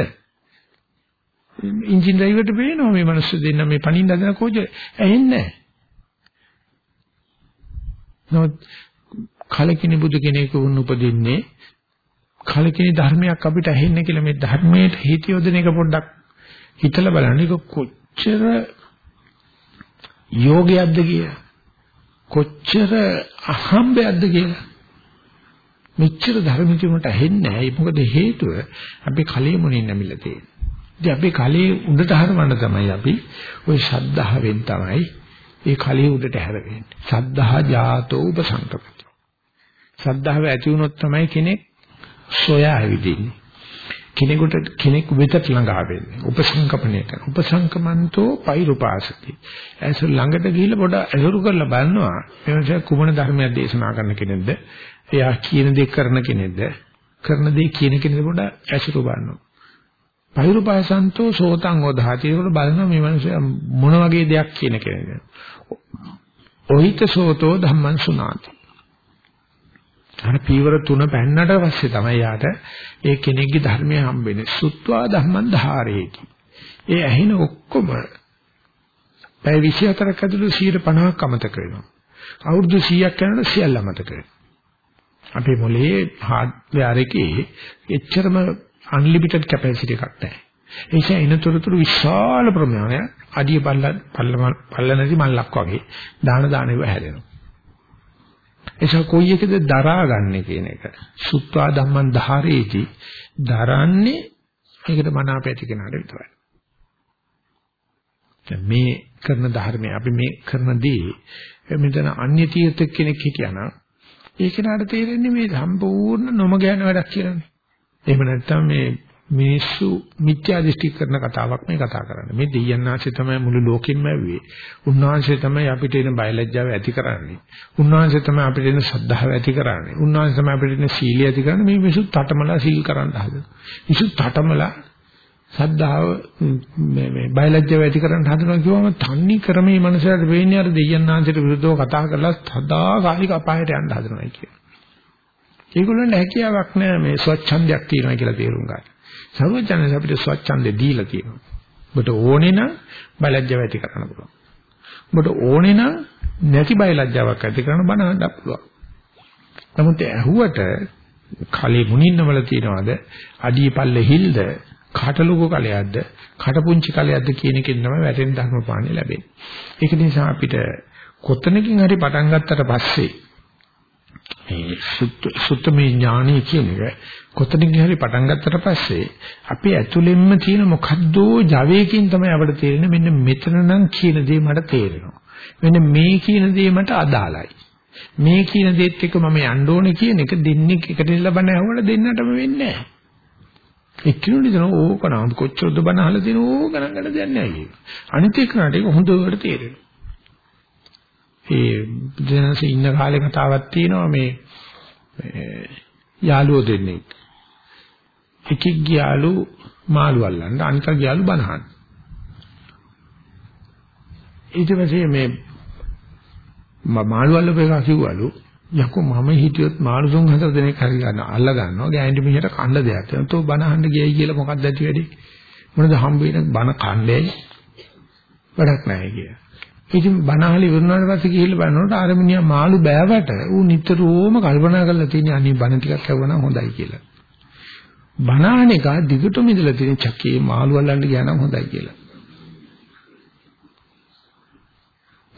එන්ජින් ඩ්‍රයිවර්ට පේනවා මේ මිනිස්සු දෙන්න මේ පණින්න හදන කෝච්චිය ඇහෙන්නේ නැහැ. කලකිනි බුදු කෙනෙක් වුණ උපදින්නේ කලකිනි ධර්මයක් අපිට ඇහෙන්නේ කියලා මේ ධර්මයේ හිත යොදන එක පොඩ්ඩක් හිතලා බලන්න. ඒක කොච්චර යෝගයක්ද කියලා. කොච්චර අහම්බයක්ද කියලා. මෙච්චර ධර්ම කිමුට ඇහෙන්නේ නැහැ. මොකද හේතුව? අපි කලයේ මුණින් නැමිලා තියෙන්නේ. ඉතින් අපි කලයේ උඩට හරවන්න තමයි අපි ওই ශද්ධාවෙන් තමයි ඒ කලයේ උඩට හැරෙන්නේ. ශද්ධා ජාතෝ උපසංකපති ශද්ධාව ඇති වුණොත් තමයි කෙනෙක් සොයා ඇවිදින්නේ. කෙනෙකුට කෙනෙක් වෙතට ළඟා වෙන්නේ උපසංකපණය කරන. උපසංකමන්තෝ පෛරුපාසති. ඇස ළඟට ගිහිල්ලා පොඩ ඇසුරු කරලා බලනවා. එනිසා කුමන ධර්මයක් දේශනා කරන කෙනෙක්ද? එයා කියන දේ කරන කෙනෙක්ද? කරන දේ කියන කෙනෙක්ද පොඩ ඇසුරු බලනවා. පෛරුපාසන්තෝ සෝතං වදාති. ඒකට බලනවා මේ මිනිස්සයා මොන වගේ දෙයක් කියන කෙනෙක්ද? ඔහිත සෝතෝ ධම්මං සුනාති අර පීවර තුන පැන්නට පස්සේ තමයි යාට ඒ කෙනෙක්ගේ ධර්මය හම්බෙන්නේ. සුත්වා ධම්මං ධාරේති. ඒ ඇහෙන ඔක්කොම පැය 24ක් ඇතුළත 150ක් අමතක වෙනවා. අවුරුදු 100ක් යනකොට සියල්ල අමතක වෙනවා. අපේ මොලේ හાર્ඩ්වෙයාර් එකේ එච්චරම අන්ලිමිටඩ් කැපැසිටි එකක් නැහැ. ඒ නිසා එනතරතුරු විශාල ප්‍රමාණයක් අඩිය පල්ල පල්ල නැති මල්ලක් වගේ දාන දානෙව හැදෙනවා. එසා කොයි එකද දරාගන්නේ කියන එක. සුත්වා ධම්මං ධාරේති දරන්නේ ඒකට මනාප ඇති කෙනාට විතරයි. මේ කරන ධර්මය අපි මේ කරන දේ මෙතන අන්‍ය තීර්ථ කෙනෙක් හිටියානම් ඒ කෙනාට තේරෙන්නේ මේ සම්පූර්ණ නොමග යන වැඩක් කියලානේ. එහෙම නැත්නම් මේ මිනිස්සු මිත්‍යා දෘෂ්ටි කරන කතාවක් මේ කතා කරන්නේ. මේ දෙයයන්ාංශය තමයි මුළු ලෝකෙම ඇව්වේ. උන්වහන්සේ තමයි අපිට එන බයලජ්ජාව ඇති කරන්නේ. උන්වහන්සේ තමයි අපිට එන ශ්‍රද්ධාව ඇති කරන්නේ. උන්වහන්සේ තමයි අපිට එන සීලිය ඇති කරන්නේ. මේ මිනිස්සු තටමලා සීල් කරන්න හදන. මිනිස්සු තටමලා ශ්‍රද්ධාව මේ මේ බයලජ්ජාව ඇති කරන්න හදනවා කියවම තන්නේ ක්‍රමේ මනසට වෙන්නේ අර දෙයයන්ාංශයට විරුද්ධව කතා කරලා සදාකාලික අපායට යන්න හදනවා කියන්නේ. ඒගොල්ලන්ට හැකියාවක් නැහැ මේ ස්වච්ඡන්දයක් තියෙනවා කියලා තේරුම් ගන්න. සර්වඥයන් අපිට ස්වච්ඡන්දේ දීලා තියෙනවා. ඔබට ඕනේ නම් බයලජ්ජාව ඇති කරන්න පුළුවන්. ඔබට ඕනේ නම් නැති බයලජ්ජාවක් ඇති කරන්න බණ අහන්න පුළුවන්. නමුත් ඇහුවට කලේ මුනින්නවල තියනවාද අඩිය පල්ලේ හිල්ද කටලුකු කලයක්ද කටපුංචි කලයක්ද කියන එකෙන් තමයි වැටෙන ධර්ම පාණි ලැබෙන්නේ. ඒක නිසා අපිට කොතනකින් හරි පටන් ගත්තට පස්සේ මේ සුත්තමේ ඥානය කියන එක කොතනින් හරි පටන් ගත්තට පස්සේ අපි ඇතුළෙන්ම තියෙන මොකද්දෝ ජවයකින් තමයි අපිට තේරෙන්නේ මෙන්න මෙතන නම් කියන දේ මට තේරෙනවා. මෙන්න මේ කියන දේ මට අදාළයි. මේ කියන දේත් එක්ක මම යන්න ඕනේ කියන එක දෙන්නේ එකට ලබන ඇහුවල දෙන්නටම වෙන්නේ නැහැ. එක්කිනුනේ දන ඕක නම් කොච්චරද බණ අහලා දෙන ඕක ගණන් ගන්න දෙයක් නැහැ. අනිත් එක්කනට ඒක හොඳට තේරෙනවා. ඒ බුදුන්සේ ඉන්න කාලේ කතාවක් තියෙනවා මේ යාළුවෝ දෙන්නේ. එකෙක් ගියාලු මාළු අල්ලන්න අනික ගියාලු බනහන්. ඊට පස්සේ මේ මාළු අල්ලපු එක කිව්වලු යකෝ මම හිටියොත් මාළු තුන් හතර දෙනෙක් හරි ගන්න අල්ල ගන්නවා ගෑනිට මිනිහට කන්න දෙයක් නැතෝ බනහන්න ගියයි කියලා මොකක්ද ඇති වෙන්නේ මොනද හම්බ වෙන බන කන්නේ? වැඩක් නැහැ කියලා. ඉතින් බනහලි වුණාට පස්සේ ගිහිල්ලා බලනකොට ආරමිනියා මාළු බෑවට ඌ නිතරම කල්පනා කරලා තියෙන අනේ බන ටිකක් ඇවුවනම් හොඳයි කියලා. බනහනේක දිගටම ඉඳලා තියෙන චක්කේ මාළු අල්ලන්න ගියා නම් හොඳයි කියලා.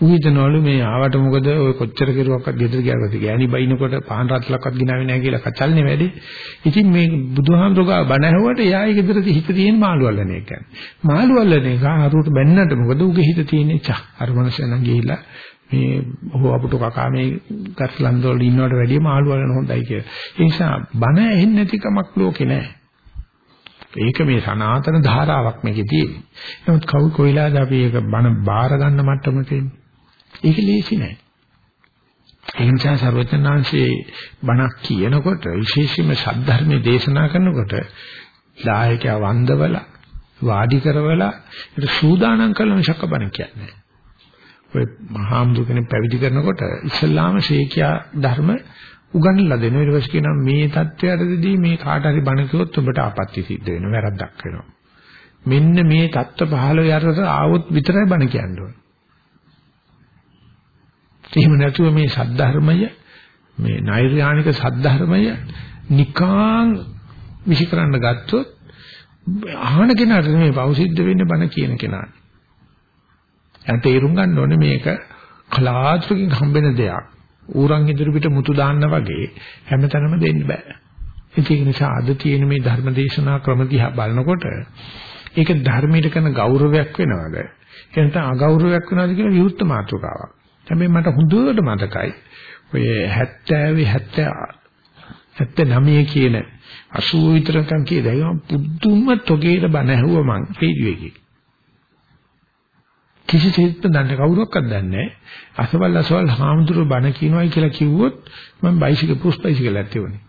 උහිතනවලු මේ ආවට මොකද ඔය කොච්චර කෙරුවක්වත් ගෙදර ගියාට ගෑණි බයිනකොට පහන් රත්ලක්වත් ගිනාවේ නැහැ කියලා කචල්නේ වැඩි. ඉතින් මේ බුදුහාමුදුරුවෝ බණ ඇහුවට එයායි ගෙදර හිත තියෙන මාළු අල්ලන එක. මාළු අල්ලන එක හරුවට බැන්නට මොකද උගේ හිත තියෙන්නේ චා. අර මනුස්සයා නම් ගිහිල්ලා මේ ඔහු අපුට කකා මේ ගස්ලන්දවල ඉන්නවට වැඩිය මාළු අල්ලන හොඳයි කියලා. ඒ නිසා බණ ඇහෙන්නේ නැති කමක් ලෝකේ නැහැ. ඒක මේ සනාතන ධාරාවක් මේකේ තියෙන්නේ. නමුත් කවු කොයිලාද අපි ඒක බණ බාර ගන්න මට්ටම තියෙන්නේ. ඒක ලේසි නෑ. ඒ නිසා සර්වඥාන්සේ බණක් කියනකොට විශේෂයෙන්ම සද්ධර්මයේ දේශනා කරනකොට දායකයා වන්දවලා වාඩි කරවලා ඒක සූදානම් කළම ශක්ක බණ කියන්නේ. ඔය මහා මුදුකනේ පැවිදි කරනකොට ඉස්ලාම ශේඛයා ධර්ම උගන්වලා දෙනවා. ඊට පස්සේ කියනවා මේ தත්වයටදී මේ කාට හරි බණ කිව්වොත් උඹට ආපත්‍ය සිද්ධ වෙනවා. වැරද්දක් වෙනවා. මෙන්න මේ தත්ත්ව පහළ යරට ආවොත් විතරයි බණ කියන්නේ. එහෙම නැතුව මේ සද්ධර්මය මේ නෛර්යානික සද්ධර්මය නිකාං විශ්කරන්න ගත්තොත් අහන කෙනාට මේ පෞසිද්ධ වෙන්නේ බණ කියන කෙනාට. දැන් තේරුම් ගන්න ඕනේ මේක කලාතුරකින් හම්බෙන දෙයක්. ඌරන් ඉදිරි පිට මුතු දාන්න වගේ හැමතැනම දෙන්න බෑ. ඒක නිසා අද තියෙන මේ ධර්ම දේශනා ක්‍රම දිහා බලනකොට ඒක ධර්මයට කරන ගෞරවයක් වෙනවද? එහෙනම් අගෞරවයක් වෙනවද කියලා විවුර්ත මාතෘකාවක්. හැබැයි මට හොඳට මතකයි ඔය 70 70 79 කියන 80 විතරකම් කියලා පුදුම තොගේට බණ ඇහුවා මං රේඩියෝ එකේ. කිසිසේත් දන්නේ කවුරක්වත් දන්නේ නැහැ. අසවල් අසවල් හාමුදුරු බණ කියනවායි කියලා කිව්වොත් මම බයිසිකල් පුස් බයිසිකල් ඇත්තේවනේ.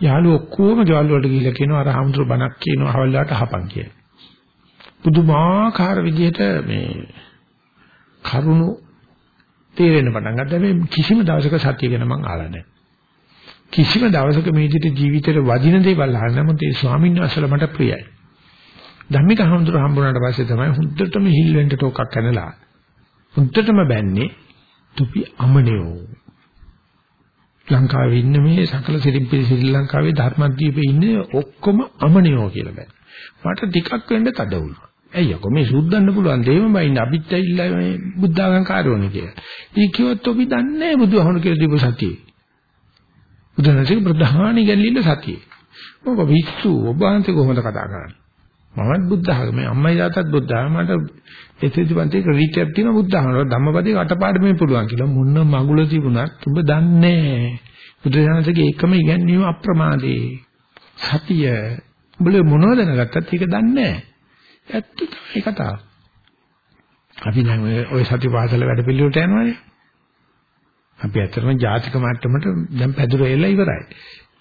යාළුවෝ ඔක්කොම ගෙවල් වලට ගිහිල්ලා කියනවා අර හාමුදුරු බණක් කියනවා හවල්ලාට අහපන් කියලා. පුදුමාකාර විදිහට මේ කරුණු තේරෙන්න පටන් ගත්තා. මේ කිසිම දවසක සත්‍ය ගැන මම අහලා නැහැ. කිසිම දවසක මේ විදිහට ජීවිතේට වදින දේවල් අහන්න නමුත් ඒ ස්වාමීන් වහන්සේලා මට ප්‍රියයි. ධම්මික හඳුර හම්බුනාට පස්සේ තමයි හුද්දටම හිල් වෙන්න ටෝකක් කනලා. හුද්දටම බැන්නේ තුපි අමනියෝ. ලංකාවේ ඉන්න මේ සකල සිරිප්පි ශ්‍රී ලංකාවේ ධර්මද්වීපේ ඉන්නේ ඔක්කොම අමනියෝ කියලා බෑ. මට ටිකක් වෙන්න තද වුණා. ඇයි යකෝ මේ සුද්දන්න පුළුවන් දේම බයින්න අපිත් ඇවිල්ලා මේ බුද්ධාගම් කාර්යෝනේ කියලා. ඊ කිව්වොත් අපි දන්නේ නැහැ බුදුහමන කියලා දීපු සතියේ. බුදුරජාණන්සේ ප්‍රධානි ගැල්ලිල්ල සතියේ. මොකද විස්සු ඔබ වහන්සේ කොහොමද කතා කරන්නේ? මමත් බුද්ධාගමේ අම්මයි තාත්තත් බුද්ධාගම මට එතෙදි පන්ති ක්‍රෙඩිට් තියෙන බුද්ධාගම ධම්මපදේ කටපාඩමේ පුළුවන් කියලා මොන මගුල තිබුණත් ඔබ දන්නේ බුදුරජාණන්සේගේ එකම ඉගැන්වීම අප්‍රමාදේ සතිය උඹල මොනවද දැනගත්තත් ඒක දන්නේ නැහැ ඇත්ත තමයි කතාව. අපි දැන් ඔය සතිපාසල වැඩ පිළිවෙලට යනවානේ. අපි ඇත්තටම ජාතික මට්ටමට දැන් පැදුර එලා ඉවරයි.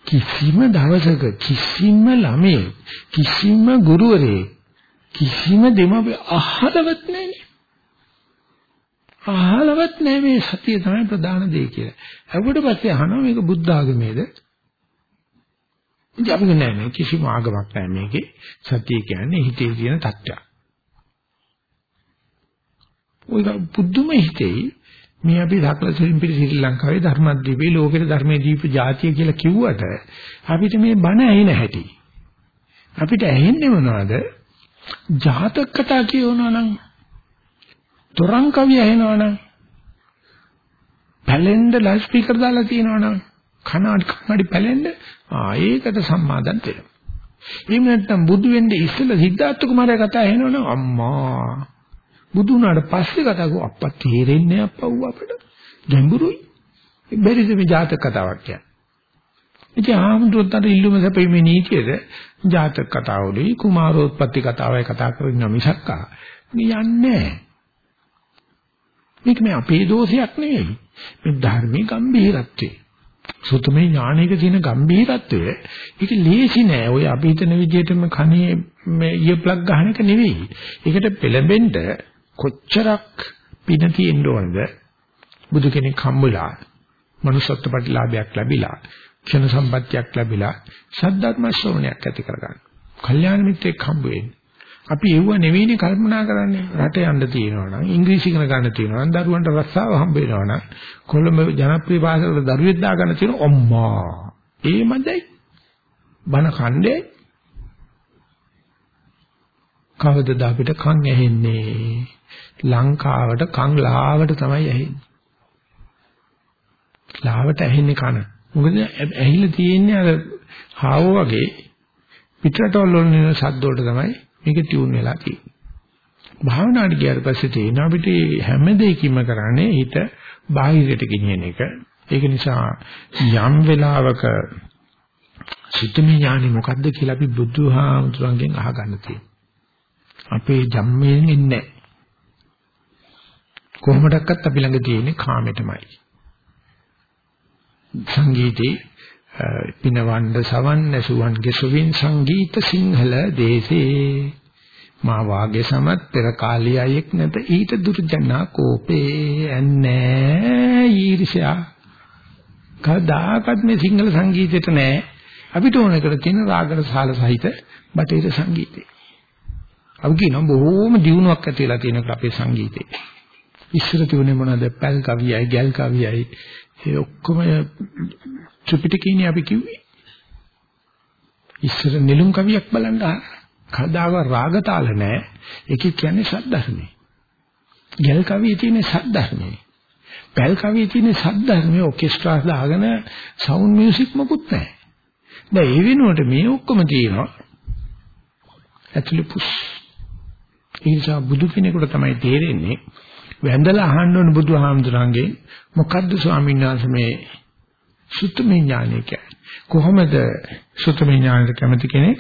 කිසිම දවසක කිසිම ළමේ කිසිම ගුරුවරේ කිසිම දෙමාපිය අහලවත් නැහැ අහලවත් නැහැ මේ සතිය තමයි ප්‍රධාන දේ කියලා. ඇවුවට පස්සේ අහනවා මේක බුද්ධ ආගමේද? ඉතින් අපි කියන්නේ නැහැ කිසිම ආගමක් නැහැ මේකේ. සත්‍ය කියන්නේ හිතේ තියෙන தත්ත්වයක්. ඔය පුදුම හිතේ මේ අපි දක්ල ශ්‍රී ශ්‍රී ලංකාවේ ධර්මද්වීපේ ලෝකෙට ධර්මයේ දීප જાතිය කියලා කිව්වට අපිට මේ බණ ඇහෙන හැටි. අපිට ඇහෙන්නේ මොනවද? ජාතක කතා කියවනවා නම් තොරන් කවිය ඇහෙනවා නම් පැලෙන්ඩ ලයිව් ස්පීකර් දාලා තියෙනවා නම් කනාඩි කනාඩි පැලෙන්න ආ ඒකට සම්මාදන් වෙනවා. එහෙම නැත්නම් බුදු වෙන්නේ ඉස්සෙල්ලා සිද්ධාර්ථ කුමාරයා කතා ඇහෙනවනම් අම්මා බුදු වුණාට පස්සේ කතා කරුවා අප්පා තේරෙන්නේ අප්පා අපට ගැඹුරුයි. බැරිද මේ ජාතක කතාවක් කියන්නේ. ඉතින් ආමුදුත් අර ඉල්ලුම සැපීමේ නීතියද ජාතක කතාවලුයි කුමාරෝත්පත්ති කතාවයි කතා කරගෙන මිසක්කා යන්නේ මේක මේ අපේ දෝෂයක් නෙවෙයි. මේ ධර්මයේ ගැඹීරත්වය. සුතමේ ඥානයක තියෙන ගැඹීරත්වය ඒක ලේසි නෑ. ඔය අපි හිතන විදිහටම කනේ මේ ඊය ප්ලග් ගන්න එක නෙවෙයි. ඒකට පෙළඹෙන්න කොච්චරක් පින තියෙන්න ඕනද? බුදු කෙනෙක් හම්බුලා manussත්ව ප්‍රතිලාභයක් ලැබිලා ක්ෂණ සම්පත්තියක් ලැබිලා සද්ධාත්ම ශ්‍රවණයක් ඇති කරගන්න. කල්යාණ මිත්‍රෙක් හම්බ වෙන්නේ. අපි ඒව නෙවෙයිනේ කල්පනා කරන්නේ. රට යන්න තියෙනවා නම් ඉංග්‍රීසි ඉගෙන ගන්න තියෙනවා නම් දරුවන්ට රස්සාව හම්බ වෙනවා නම් කොළඹ ජනප්‍රිය පාසලට දරුවෙක් දාගන්න තියෙන අම්මා. ඒ මදයි. බන කණ්ඩේ කවදද අපිට කන් ඇහෙන්නේ? ලංකාවට කන් ලාවට තමයි ඇහෙන්නේ. ලාවට ඇහෙන්නේ කන. මොකද ඇහිලා තියෙන්නේ අර හාව වගේ පිටරටවල වල ශබ්ද වලට තමයි මේක ටියුන් වෙලා තියෙන්නේ. භාවනාවට ගියාට පස්සේ තේන අපිට හැම දෙයකින්ම කරන්නේ හිත බාහිරට ගෙනියන එක. ඒක නිසා යම් වෙලාවක සුත්තමී ඥානෙ මොකද්ද කියලා අපි බුදුහාමුදුරන්ගෙන් අහගන්න තියෙනවා. අපේ ජම්මයෙන් ඉන්නේ කොහොමඩක්වත් අපි ළඟ තියෙන්නේ කාමෙටමයි. සංගීතේ පිනවන්න සවන් නැසුවන්ගේ සුවින් සංගීත සිංහල දේශේ. මා වාගේ සමත් පෙර කාලියයෙක් නැත ඊට දුර්ජනා කෝපේ ඇන්නේ ඊර්ෂ්‍යා. කවදාකවත් මේ සිංහල සංගීතෙට නෑ. අපිට ඕන කර තියෙන රාගර සාල සහිත බටේර සංගීතේ අපි කියනවා බොහෝම දියුණුවක් ඇති වෙලා තියෙන අපේ සංගීතේ ඉස්සර තිබුණේ මොනවද? පැල් කවියයි ගැල් කවියයි ඒ ඔක්කොම ත්‍රිපිටකේනේ අපි කිව්වේ. ඉස්සර නෙළුම් කවියක් බලන්න කවදාව රාගතාල නැහැ. ඒකේ කියන්නේ සද්ධර්මයේ. ගැල් කවියේ තියෙන සද්ධර්මයේ. පැල් කවියේ තියෙන සද්ධර්මයේ ඔකෙස්ට්‍රා දාගෙන සවුන්ඩ් මියුසික් මොකුත් නැහැ. දැන් ඒ වෙනුවට මේ ඔක්කොම තියෙනවා. ඇතුළේ පුස්. ඒ නිසා බුදු කෙනෙකුට තමයි තේරෙන්නේ වැඳලා අහන්න ඕන බුදුහාමුදුරන්ගේ මොකද්ද ස්වාමීන් වහන්සේ මේ සුත්තමේ ඥානය කියන්නේ? කොහොමද සුත්තමේ ඥානයට කැමති කෙනෙක්?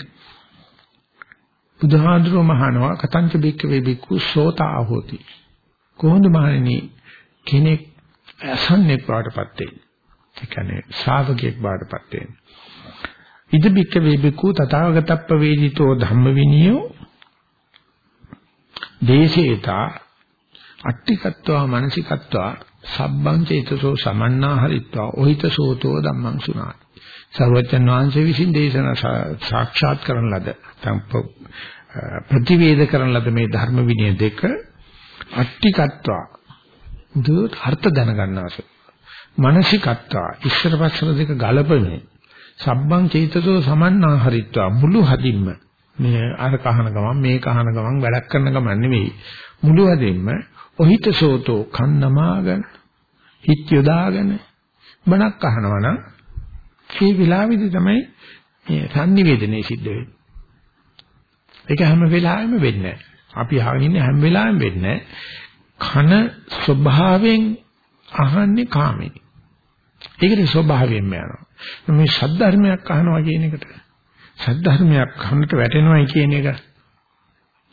බුදුහාඳුරෝ මහනවා කතංච බික්ක වේ බික්කු සෝතා හෝති කොහොමද මහණෙනි? කෙනෙක් අසන්නේ පාඩපත් වෙන්නේ. ඒ කියන්නේ ශ්‍රාවකයෙක් පාඩපත් වෙන්නේ. ඉද බික්ක වේ බික්කු තථාගතප්ප වේදිතෝ ධම්ම විනියෝ දේශේතා අට්ටිකත්වා මානසිකත්වා සබ්බං චේතසෝ සමන්නා හරිත්වා ඔහිත සෝතෝ ධම්මං සුනාති. සර්වචන් වහන්සේ විසින් දේශන සාක්ෂාත් කරන ලද ප්‍රතිවේද කරන ලද මේ ධර්ම විනය දෙක අට්ටිකත්වා දුත් අර්ථ දැනගන්නවස. මානසිකත්වා ඉස්සර පස්සර දෙක ගලපන්නේ සබ්බං චේතසෝ සමන්නා හරිත්වා මුළු හදින්ම මේ අර කහන ගමන් මේ කහන ගමන් වැඩක් කරන ගමන් නෙවෙයි මුළු හදින්ම ඔහිත සෝතෝ කන්නමාගෙන හිත යොදාගෙන බණක් අහනවා නම් ඒ විලාවේදී තමයි මේ sannivedanaye සිද්ධ වෙන්නේ. ඒක හැම වෙලාවෙම වෙන්නේ අපි අහගෙන ඉන්නේ හැම වෙලාවෙම වෙන්නේ කන ස්වභාවයෙන් අහන්නේ කාමේ. ඒකට ස්වභාවයෙන්ම යනවා. මේ සද්ධර්මයක් අහනවා කියන එකට සද්ධර්මයක් අහන්නට වැටෙනවයි කියන එක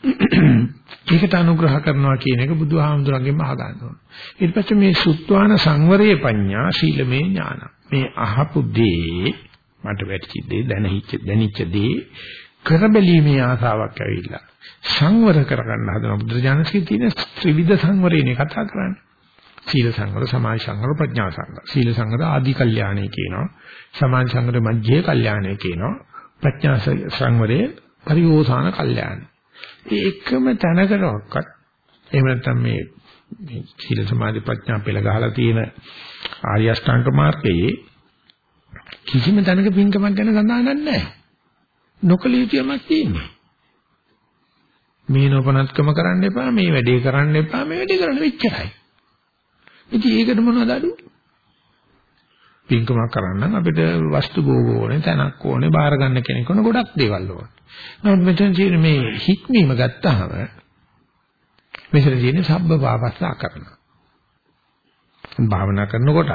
ඒකට අනුග්‍රහ කරනවා කියන එක බුදුහාමුදුරන්ගෙන් අහගන්න ඕන. ඊට පස්සේ මේ සුත්වාන සංවරයේ පඤ්ඤා සීලමේ ඥාන. මේ අහපු දේ මට වැටචි දේ දැනෙච්ච දැනෙච්ච දේ කරබැලීමේ ආසාවක් ඇවිල්ලා සංවර කරගන්න හදන බුදුරජාණන්සේ තියෙන ත්‍රිවිධ සංවරයනේ කතා කරන්නේ. සීල සංවර, සමාධි සංවර, ප්‍රඥා සංවර. සීල සංවර ආදි කල්යාණේ කියනවා. සමාධි සංවර මධ්‍යේ කල්යාණේ කියනවා. ප්‍රඥා සංවරයේ පරිෝසాన කල්යාණේ. ඒ එකම තැනකටවත් එහෙම නැත්නම් මේ සීල සමාධි ප්‍රඥා පෙළ ගහලා තියෙන ආර්ය අෂ්ටාංග මාර්ගයේ කිසිම තැනක පින්කමක් ගැන සඳහන් නැහැ. නොකල යුතුයමක් තියෙන්නේ. මේ නොපනත්කම කරන්න එපා, මේ වැඩේ කරන්න එපා, මේ වැඩේ කරන්න වෙච්චරයි. ඉතින් ඒකට මොනවද අඩු? පින්කමක් කරන්න අපිට වස්තු භෝග ඕනේ, තැනක් ඕනේ, බාර ගන්න කෙනෙක් ඕනේ, ගොඩක් දේවල් ඕනේ. නමුත් මෙතන තියෙන මේ හික්මීම ගත්තාම මෙතන තියෙන සබ්බ පාපස්සා කරනවා. භාවනා කරනකොට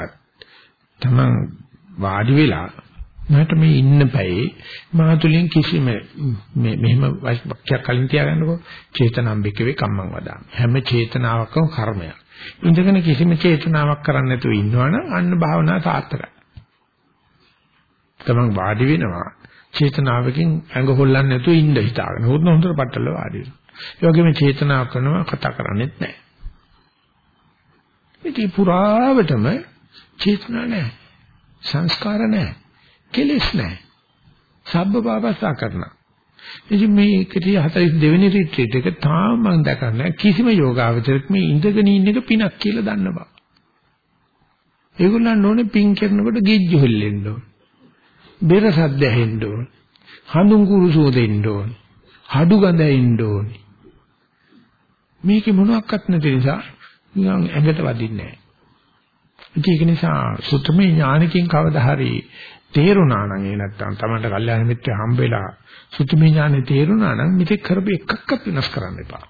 තමන් වාඩි වෙලා මට මේ ඉන්න පැයේ මාතුලින් කිසිම මේ මෙහෙම වාක්‍යයක් කලින් තියාගන්නකො චේතනම්බිකවේ කම්මං වදාම හැම චේතනාවකම කර්මයක් ඉඳගෙන කිසිම චේතනාවක් කරන්නේ නැතුව ඉන්නවනම් අන්න භාවනාව සාර්ථකයි තමන් වාඩි වෙනවා චේතනාවකින් ඇඟ හොල්ලන්නේ නැතුව ඉන්න හිතාගෙන හොඳ හොඳට පట్టල වාඩි වෙනවා ඒ වගේම චේතනාව කරනවා කතා කරන්නේත් නැහැ ඉතින් පුරාවටම චේතනා නැහැ. සංස්කාර නැහැ. කෙලෙස් නැහැ. සබ්බ පාපස්සා කරනවා. ඉතින් මේ 142 වෙනි රිට්‍රීට් එක තාම මම දැකන්නේ කිසිම යෝගාවචරයක් මේ ඉඳගෙන ඉන්න එක පිනක් කියලා දන්න බව. ඒගොල්ලන් ඕනේ පින් කරනකොට ගිජ්ජු හෙල්ලෙන්න ඕන. බෙර සද්ද ඇහෙන්න ඕන. හඳුන් කුරුසෝ දෙන්න ඕන. හඩු ගඳ එන්න ඕන. මේකේ මොනවත් නැති නිසා නිකන් ඇඟට වදින්නේ නැහැ. ඒක නිසා සුත්තමේ ඥානකින් කවදා හරි තේරුණා නම් ඒ නැත්තම් තමන්ට කල්යාණ මිත්‍ය හම්බෙලා සුත්තමේ ඥානෙ තේරුණා නම් මෙතෙක් කරපු එකක්වත් වෙනස් කරන්න එපා.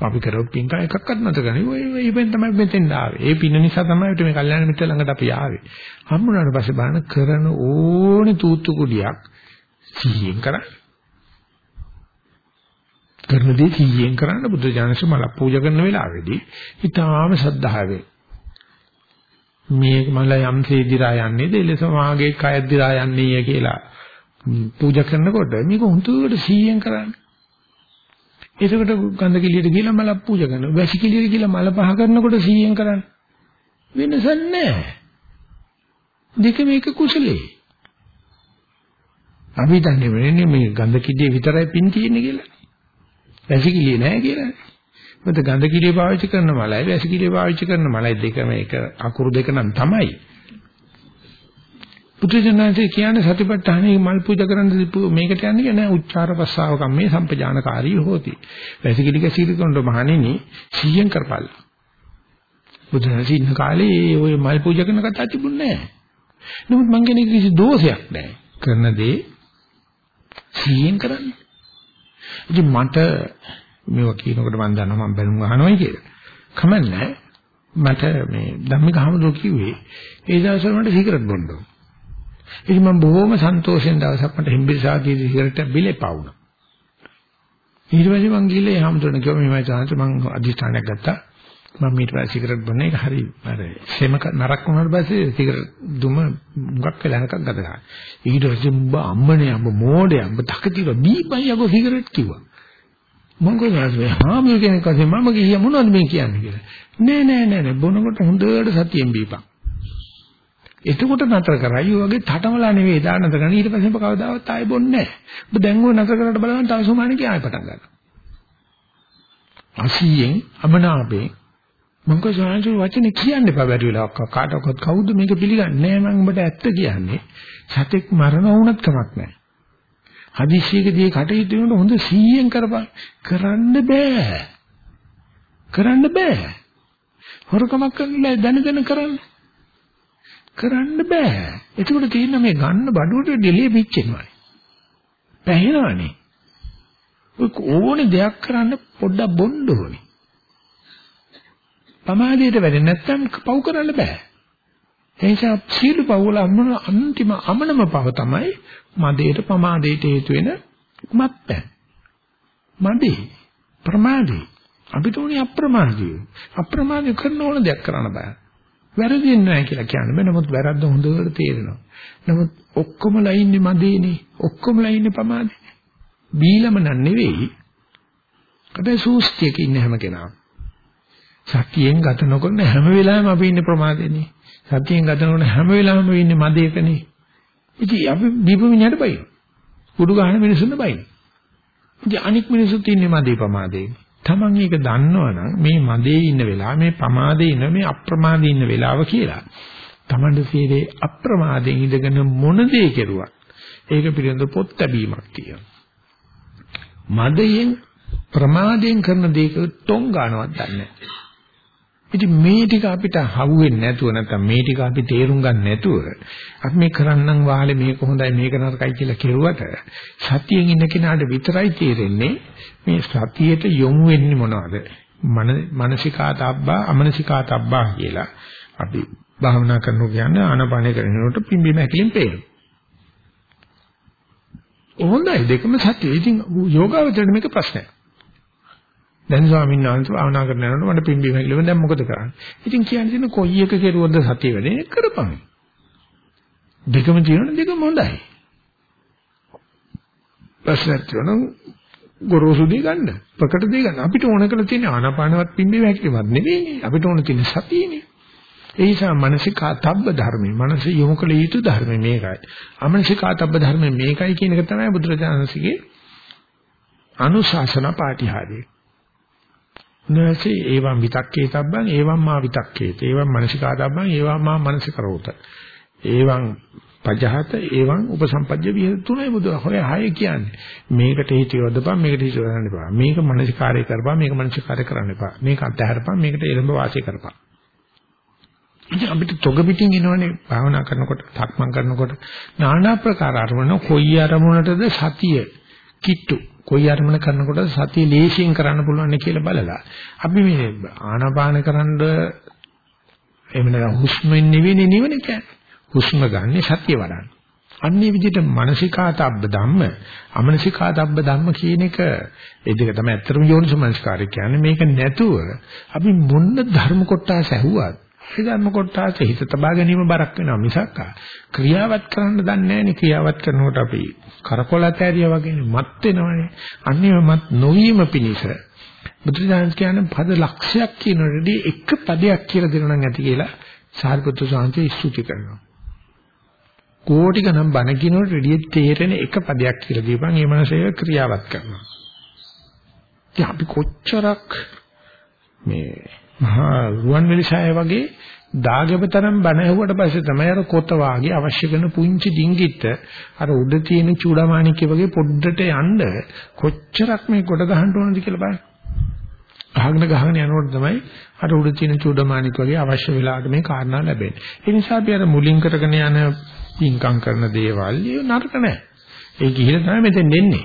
අපි කරොත් පින්කම් එකක්වත් නැත ගනි. ඔය ඉබෙන් තමයි මෙතෙන් ආවේ. ඒ පින නිසා තමයි මේ කල්යාණ මිත්‍ය ළඟට අපි ආවේ. හම්බුනාට පස්සේ බලන්න කරන ඕනේ තූත්තු කුඩියක් සිහියෙන් කරන්නේ. කරන දේ කීයෙන් කරන්න බුද්ධ ඥානස මල පූජා කරන වෙලාවේදී ඊටාම ශ්‍රද්ධාවෙන් මේ මල යම්සේ දිරා යන්නේ දෙලස මාගේ කය දිරා යන්නේ කියලා පූජා කරනකොට මේක හුදුවට සීයෙන් කරන්න. එතකොට ගන්ධ කිලියට ගිහලා මල පූජා කරනවා. වැසි කිලියට ගිහලා මල පහ කරනකොට සීයෙන් කරන්න. වෙනසක් නැහැ. දෙකම එක කුසලයේ. අපි දන්නේ මේ ගන්ධ කිලියේ විතරයි පින් තියෙන්නේ කියලා. වැසිකිළිය නැහැ කියලා. මොකද ගඳ කිලිය පාවිච්චි කරන මලයි වැසිකිළිය පාවිච්චි කරන මලයි දෙකම එක අකුරු දෙක නම් තමයි. පුදුජනන්සේ කියන්නේ සතිපට්ඨානේ මල් පූජා කරන්න මේකට යන්නේ නෑ උච්චාර පස්සාව කම්මේ සම්පජානකාරී හෝති. වැසිකිළික සීලකොණ්ඩ මහණෙනි 100න් කරපල්. බුදුරජාණන් ඉන්න කාලේ ඔය මල් පූජා කරන කතා තිබුණේ නෑ. නමුත් මං කියන්නේ කිසි දෝෂයක් නෑ. කරන දේ 100න් කරන්නේ. ඉතින් මට මේවා කියනකොට මම දන්නවා මම බැලුම් අහනවායි කියලා. කමන්නේ මට මේ ධම්මික හමුදෝ කිව්වේ ඒ දවස්වල මට සිගරට් බොන්න ඕන. ඉතින් මම බොහොම සන්තෝෂෙන් දවසක් මට හෙම්බිරිසාදී සිගරට් බිලේ පාවුණා. ඊට පස්සේ මං ගිහලා ඒ හමුදුරන කිව්වා මේ මම චාන්ත මං අධිෂ්ඨානයක් ගත්තා. මම ඊට පස්සේ සිගරට් බොන්න එක හරි අර සෙම නරක වුණාට පස්සේ සිගරට් දුම මුගක් වෙලා යනකම් ගත ගන්න. ඊට පස්සේ උඹ අම්මනේ උඹ මෝඩේ උඹ තකතිව බීපන් යකෝ සිගරට් කිව්වා. මම කොහොමද හාමිය කෙනෙක් වශයෙන් මම කිය මොනවද මේ කියන්නේ කියලා. නෑ නෑ නෑ නෑ බොනකොට හොඳට සතියෙන් බීපන්. එතකොට නතර කරයි වගේ තටමලා නෙවෙයි දා නතර කරන ඊට පස්සේ කවදාවත් ආයෙ බොන්නේ නෑ. ඔබ දැන් ඔය නතර කරලා බලන්න තව සමානෙක ආයෙ පටන් ගන්නවා. අසියෙන් අමනාපේ මම කොහොමද වචනේ කියන්න එපා බැරි වෙලාවක කාටවත් කවුද මේක පිළිගන්නේ නෑ මම උඹට ඇත්ත කියන්නේ සතෙක් මරණ වුණත් කමක් නෑ හදිස්සියකදී කටයුතු වෙනකොට හොඳ 100ෙන් කරපන්. කරන්න බෑ. කරන්න බෑ. හොරකමක් කරන්න දැන දැන කරන්න. කරන්න බෑ. එතකොට තියෙන මේ ගන්න බඩුවට ඩෙලිය පිච්චෙනවා පැහැෙනවනේ. ඔය ඕනේ දෙයක් කරන්න පොඩ්ඩක් බොන්න ඕනේ. පමාදයට වැටෙන්නේ නැත්නම් පව් කරන්න බෑ. ඒ නිසා සීල පව්වල අන්තිම අමනම පව තමයි මදේට පමාදයට හේතු වෙන මත්පැන්. මදේ ප්‍රමාදේ අපිට උනේ අප්‍රමාදී. අප්‍රමාදී කරන ඕන දෙයක් කරන්න බෑ. වැරදි නැහැ කියලා කියන්න බෑ. නමුත් වැරද්ද හොඳට තේරෙනවා. නමුත් ඔක්කොමලා ඉන්නේ මදේනේ. ඔක්කොමලා ඉන්නේ පමාදේ. බීලම නන් නෙවෙයි. හැබැයි සූස්තියක ඉන්න හැම කෙනාම. සතියෙන් ගත නොකරන හැම වෙලාවෙම අපි ඉන්නේ ප්‍රමාදෙනේ. සතියෙන් ගත නොකරන හැම වෙලාවෙම ඉන්නේ මදයකනේ. ඉතින් අපි දීපු මිනිහට බයි. කුඩු ගහන මිනිස්සුන්ට බයි. ඉතින් අනික් මිනිස්සුත් ඉන්නේ මදේ ප්‍රමාදේ. Taman මේක දන්නවනම් මේ මදේ ඉන්න වෙලාව මේ ප්‍රමාදේ ඉන්න මේ අප්‍රමාදේ ඉන්න වෙලාව කියලා. Taman දෙසේ අප්‍රමාදයෙන් ඉඳගෙන මොන දේ කෙරුවත් ඒක පිළිබඳ පොත් ලැබීමක් තියෙනවා. මදයෙන් ප්‍රමාදයෙන් කරන දේක ටොං ගන්නවත් දන්නේ නැහැ. ඉතින් මේ ටික අපිට හවුවෙන්නේ නැතුව නැත්නම් මේ ටික අපි තේරුම් ගන්න නැතුව අපි මේ කරන්නම් වාලේ මේක හොඳයි මේක නරකයි කියලා කෙරුවට සතියෙන් ඉන්න කෙනාට විතරයි තේරෙන්නේ මේ සතියට යොමු වෙන්නේ මොනවද? මන මානසිකාතබ්බා අමනසිකාතබ්බා කියලා. අපි භාවනා කරනවා කියන්නේ ආනපානය කරනකොට පිම්බීම හැකිලින් පේනවා. හොඳයි දෙකම සත්‍යයි. ඉතින් යෝගාවචරණ මේක ප්‍රශ්නයක්. දැන් ස්වාමීන් වහන්සේ භාවනා කරන යනකොට මට පිම්බීම හැකිලිම දැන් මොකද කරන්නේ? ඉතින් කියන්නේ කොයි එක කෙරුවොත්ද සතිය වෙන්නේ කරපන්. දෙකම තියෙනවා දෙකම හොඳයි. ප්‍රශ්නයක් තියෙනවා ගොරෝසු දේ ගන්න. ප්‍රකට දේ ගන්න. අපිට ඕන කරලා තියෙන ආනාපානවත් පිම්බීම හැකිලිමත් නෙවෙයි. අපිට ඕන තියෙන සතියනේ. ඒ නිසා මානසිකාතබ්බ ධර්මයි. මනස යොමු කළ යුතු ධර්මයි මේකයි. අමනසිකාතබ්බ ධර්මයි මේකයි කියන එක තමයි බුදුරජාණන්සේගේ අනුශාසන පාටිහාරය. නැසී ඒවම් විතක්කේ තබ්බන් ඒවම් මා විතක්කේත. ඒවම් මානසිකාතබ්බන් ඒවම් මා මානසිකරෝත. ඒවම් පජහත ඒවම් උපසම්පජ්ජ විහෙ තුනයි බුදු හොය හය කියන්නේ. මේකට හිත යොදපන් මේකට හිත යොදන්න එපා. මේක මානසිකාරය කරපන් මේක මානසිකාරය කරන්න එපා. මේක අත්හැරපන් මේකට එළඹ වාසය කරපන්. ඉතින් අපිට තොග පිටින් එනවනේ භාවනා කරනකොට, තක්මන් කරනකොට নানা ප්‍රකාර අරමුණ කොයි අරමුණටද සතිය කිට්ටු කොයි අරමුණ කරනකොට සතිය ලේසියෙන් කරන්න පුළුවන් කියලා බලලා අපි මේ ආනාපාන කරන්න එහෙම නැත්නම් හුස්මෙන් නෙවෙයි නිවන කියන්නේ. හුස්ම ගන්න සතිය වඩන්න. අන්නේ විදිහට මානසිකාතබ්බ ධම්ම අමනසිකාතබ්බ ධම්ම කියන එක ඒ දෙක තමයි ඇත්තටම යෝනිසමනස්කාරය කියන්නේ මේක නැතුව අපි මොන ධර්ම කොටස ඇහුවත් ඒ ධර්ම කොටස හිත තබා ගැනීම බරක් වෙනවා මිසක් ක්‍රියාවත් කරන්න දන්නේ නැහැනේ. ක්‍රියාවත් කරනකොට අපි කරකොලත ඇරියා වගේ මත් වෙනවනේ. අන්නේම මත් නොවීම පිණිස. බුදුරජාණන් කියන්නේ පද ලක්ෂයක් කියනකොටදී එක පදයක් කියලා දෙනවා නම් ඇති කියලා සාරිපුත්‍ර සාන්තේ ස්තුති කරනවා. කෝටි ගණන් බණ කියනකොට රෙඩිය තේරෙන එක පදයක් කියලා දීපන්. ඒ මනසේ ක්‍රියාවත් කරනවා. ඉතින් අපි කොච්චරක් මේ මහා රුවන්වැලි ඡාය වගේ දාගබතරම් බණ ඇහුවට පස්සේ තමයි අර කොත වාගේ අවශ්‍ය කරන පුංචි ඩිංගිත්ත අර උඩ තියෙන චූඩාමාණික්ක වගේ පොඩ්ඩට යන්න කොච්චරක් මේ කොට ගහන්න ඕනද කියලා බලන්න. අහගෙන ගහගෙන යනකොට තමයි අර උඩ තියෙන චූඩාමාණික් වගේ අවශ්‍ය වෙලාවට මේ කාරණා ලැබෙන්නේ. ඒ නිසා අපි අර මුලින් කරගෙන යන පින්කම් කරන දේවල් නරක නැහැ. ඒ ගිහිල්ලා තමයි මෙතෙන් එන්නේ.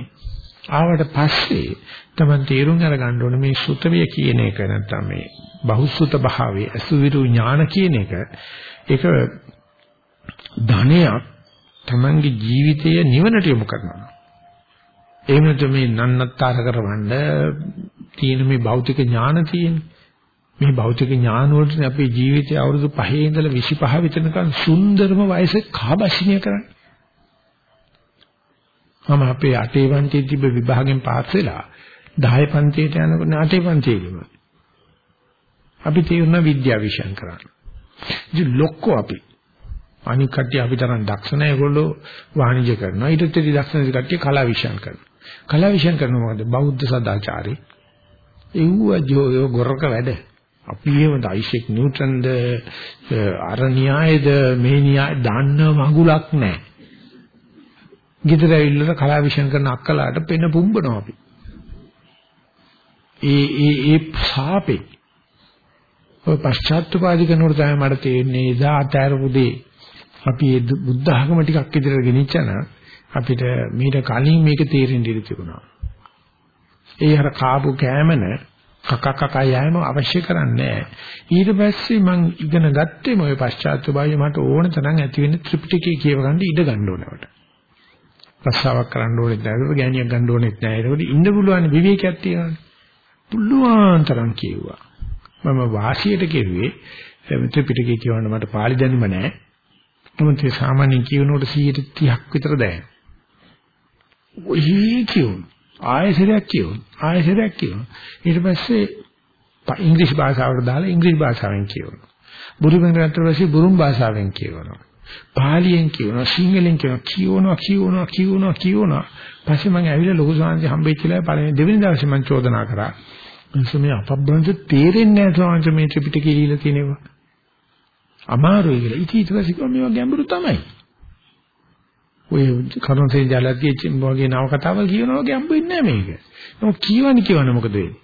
ආවට පස්සේ තමයි තේරුම් අරගන්න ඕනේ මේ සුතවිය කියන එක නැත්නම් මේ බහුසුත භාවයේ අසුවිරු ඥාන කියන එක ඒක ධනයක් තමන්ගේ ජීවිතය නිවනට යොමු කරනවා. එහෙම නැත්නම් මේ නන්නත්තර කරවන්න තියෙන මේ භෞතික ඥාන තියෙන මේ භෞතික ඥාන වලට අපේ ජීවිතය අවුරුදු 5 ඉඳලා 25 විතරනකම් සුන්දරම වයසේ කාබසිනිය කරන්නේ. මම අපේ අටේ පන්තියේ තිබ්බ විභාගෙන් පාස් වෙලා 10 පන්තියට යනකොට අටේ පන්තියේම අපි තේරුණ විද්‍යාව විෂයන් කරන්නේ. ඉතින් ලොක්කෝ අපි අනික් කට්ටිය අපි තරම් දක්ෂ නැහැ ඒගොල්ලෝ වාණිජ්‍ය කරනවා. ඊට පස්සේ දක්ෂ නැති කට්ටිය කලා විෂයන් කරනවා. කලා විෂයන් කරනවා මොකද? බෞද්ධ සදාචාරي. ඒව ජෝ ගොරක වැඩ. අපි එහෙම අයිසෙක් නිව්ටන්ද අර න්‍යායද මේ න්‍යාය දන්න මඟුලක් නැහැ. ගෙදර ඇවිල්ලා කලා විෂයන් කරන අක්කලාට පෙන පුම්බනවා අපි. ඒ ඒ ඒ සාපේ ඔය පශ්චාත්තුපාදී කරනකොට තමයි මට තේරෙන්නේ එදා අතෑරපු දේ අපි බුද්ධ ආගම ටිකක් ඉදිරියට ගෙනිච්චන අපිට මීට කලින් මේක තේරෙන්න ඉඩ තිබුණා. ඒ අර කාපු කෑමන කක කක යෑම අවශ්‍ය කරන්නේ ඊට පස්සේ මං ඉගෙන ගත්තේ මොය පශ්චාත්තුපාදී මට ඕන තරම් ඇති වෙන ත්‍රිපිටකය කියව ගන්න ඉඩ ගන්න ඕනවට. රස්සාවක් කරන්න ඕනෙත් නැහැ. ගෑණියක් ගන්න ඕනෙත් නැහැ. ඒකෝට ඉන්න පුළුවන් විවේකයක් තියෙනවානේ. පුළුවන් තරම් කිව්වා. මම වාසියට කෙරුවේ ත්‍රිපිටකය කියවන්න මට පාලි දැනුම නැහැ. නමුත් ඒ සාමාන්‍යයෙන් කියනකොට 130ක් විතර දැනෙන. ඔහි කියුන් ආයෙසරයක් කියුන් ආයෙසරයක් කියුන් ඊට පස්සේ ඉංග්‍රීසි භාෂාවට දාලා ඉංග්‍රීසි භාෂාවෙන් කියවනවා. බුරුමෙන් ගත්තට පස්සේ බුරුම් භාෂාවෙන් කියවනවා. පාලියෙන් කියවනවා සිංහලෙන් කියවනවා කියවනවා කියවනවා කියවනවා කියවනවා. පස්සේ මම ඇවිල්ලා ලොකු සාංශි හම්බෙච්ච වෙලාවේ පළවෙනි දෙවෙනි දවසේ මම චෝදනා කරා. මේ අපබ්‍රංශ තේරෙන්නේ නැහැ සාංශ මේ ත්‍රිපිටකේ ලියලා තියෙනවා. අමාරුයි කියලා. ඉතින් ඊට පස්සේ කිව්වා මේවා ගැඹුරු තමයි. ඔය කරුණසේ ජලතිය වගේ නව කතාවල් කියනවා වගේ හම්බෙන්නේ නැහැ මේක. නමුත් කියවන්නේ කියවන්නේ මොකද වෙන්නේ?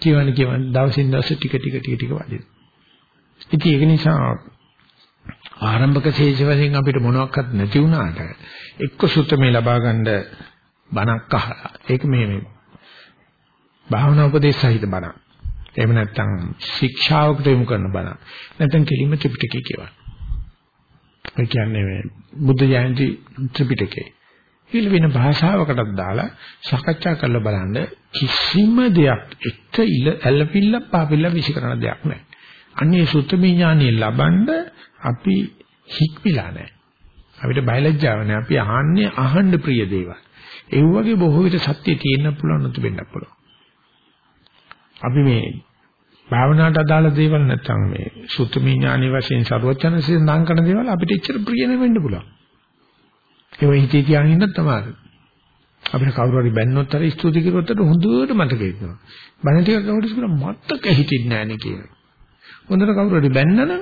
කියවන්නේ කියවන්නේ දවසින් දවස ටික ටික ටික ටික වදිනවා. ඉතින් ඒක නිසා ආරම්භක ශේෂ වශයෙන් අපිට මොනවත් නැති වුණාට එක්ක සුත්තමේ ලබා ගන්න බණක් අහලා ඒක මේ මේ භාවනා උපදේශ සහිත බණක්. එහෙම නැත්නම් ශික්ෂාවකට යොමු කරන බණක්. නැත්නම් කෙලිම ත්‍රිපිටකය කියවන. ඒ කියන්නේ මේ බුද්ධ ජයන්ති ත්‍රිපිටකේ. ඊළ වෙන භාෂාවකටත් දාලා සාකච්ඡා කරලා බලන්න කිසිම දෙයක් එක ඉල ඇලපිල්ල පාපිල්ල විශ්කරන දෙයක් නැහැ. අන්නේ සුත්තමී ඥානිය ලබනද අපි හික්මිලා නැහැ. අපිට බයලජ්ජාව නැහැ. අපි අහන්නේ අහන්න ප්‍රිය දේවල්. ඒ වගේ බොහෝ විට සත්‍ය තියෙන්න පුළුවන් නැතු වෙන්න පුළුවන්. අපි මේ භාවනාවට අදාළ දේවල් නැත්නම් මේ සුත්තමී ඥානෙ වශයෙන් ਸਰවඥන්සේ නම් කරන දේවල් අපිට එච්චර ප්‍රිය නෙවෙන්න පුළුවන්. ඒක හිතේ තියාගෙන ඉන්නත් තමයි. අපිට කවුරු හරි බැන්නොත් හරි ස්තුති කරුවොත් හොඳට මතක හිටිනවා. බණ ටිකක් කවුරුත් කියන මතක හිටින්නේ නැහැ නේ කියලා. හොඳට කවුරු හරි බැන්නනම්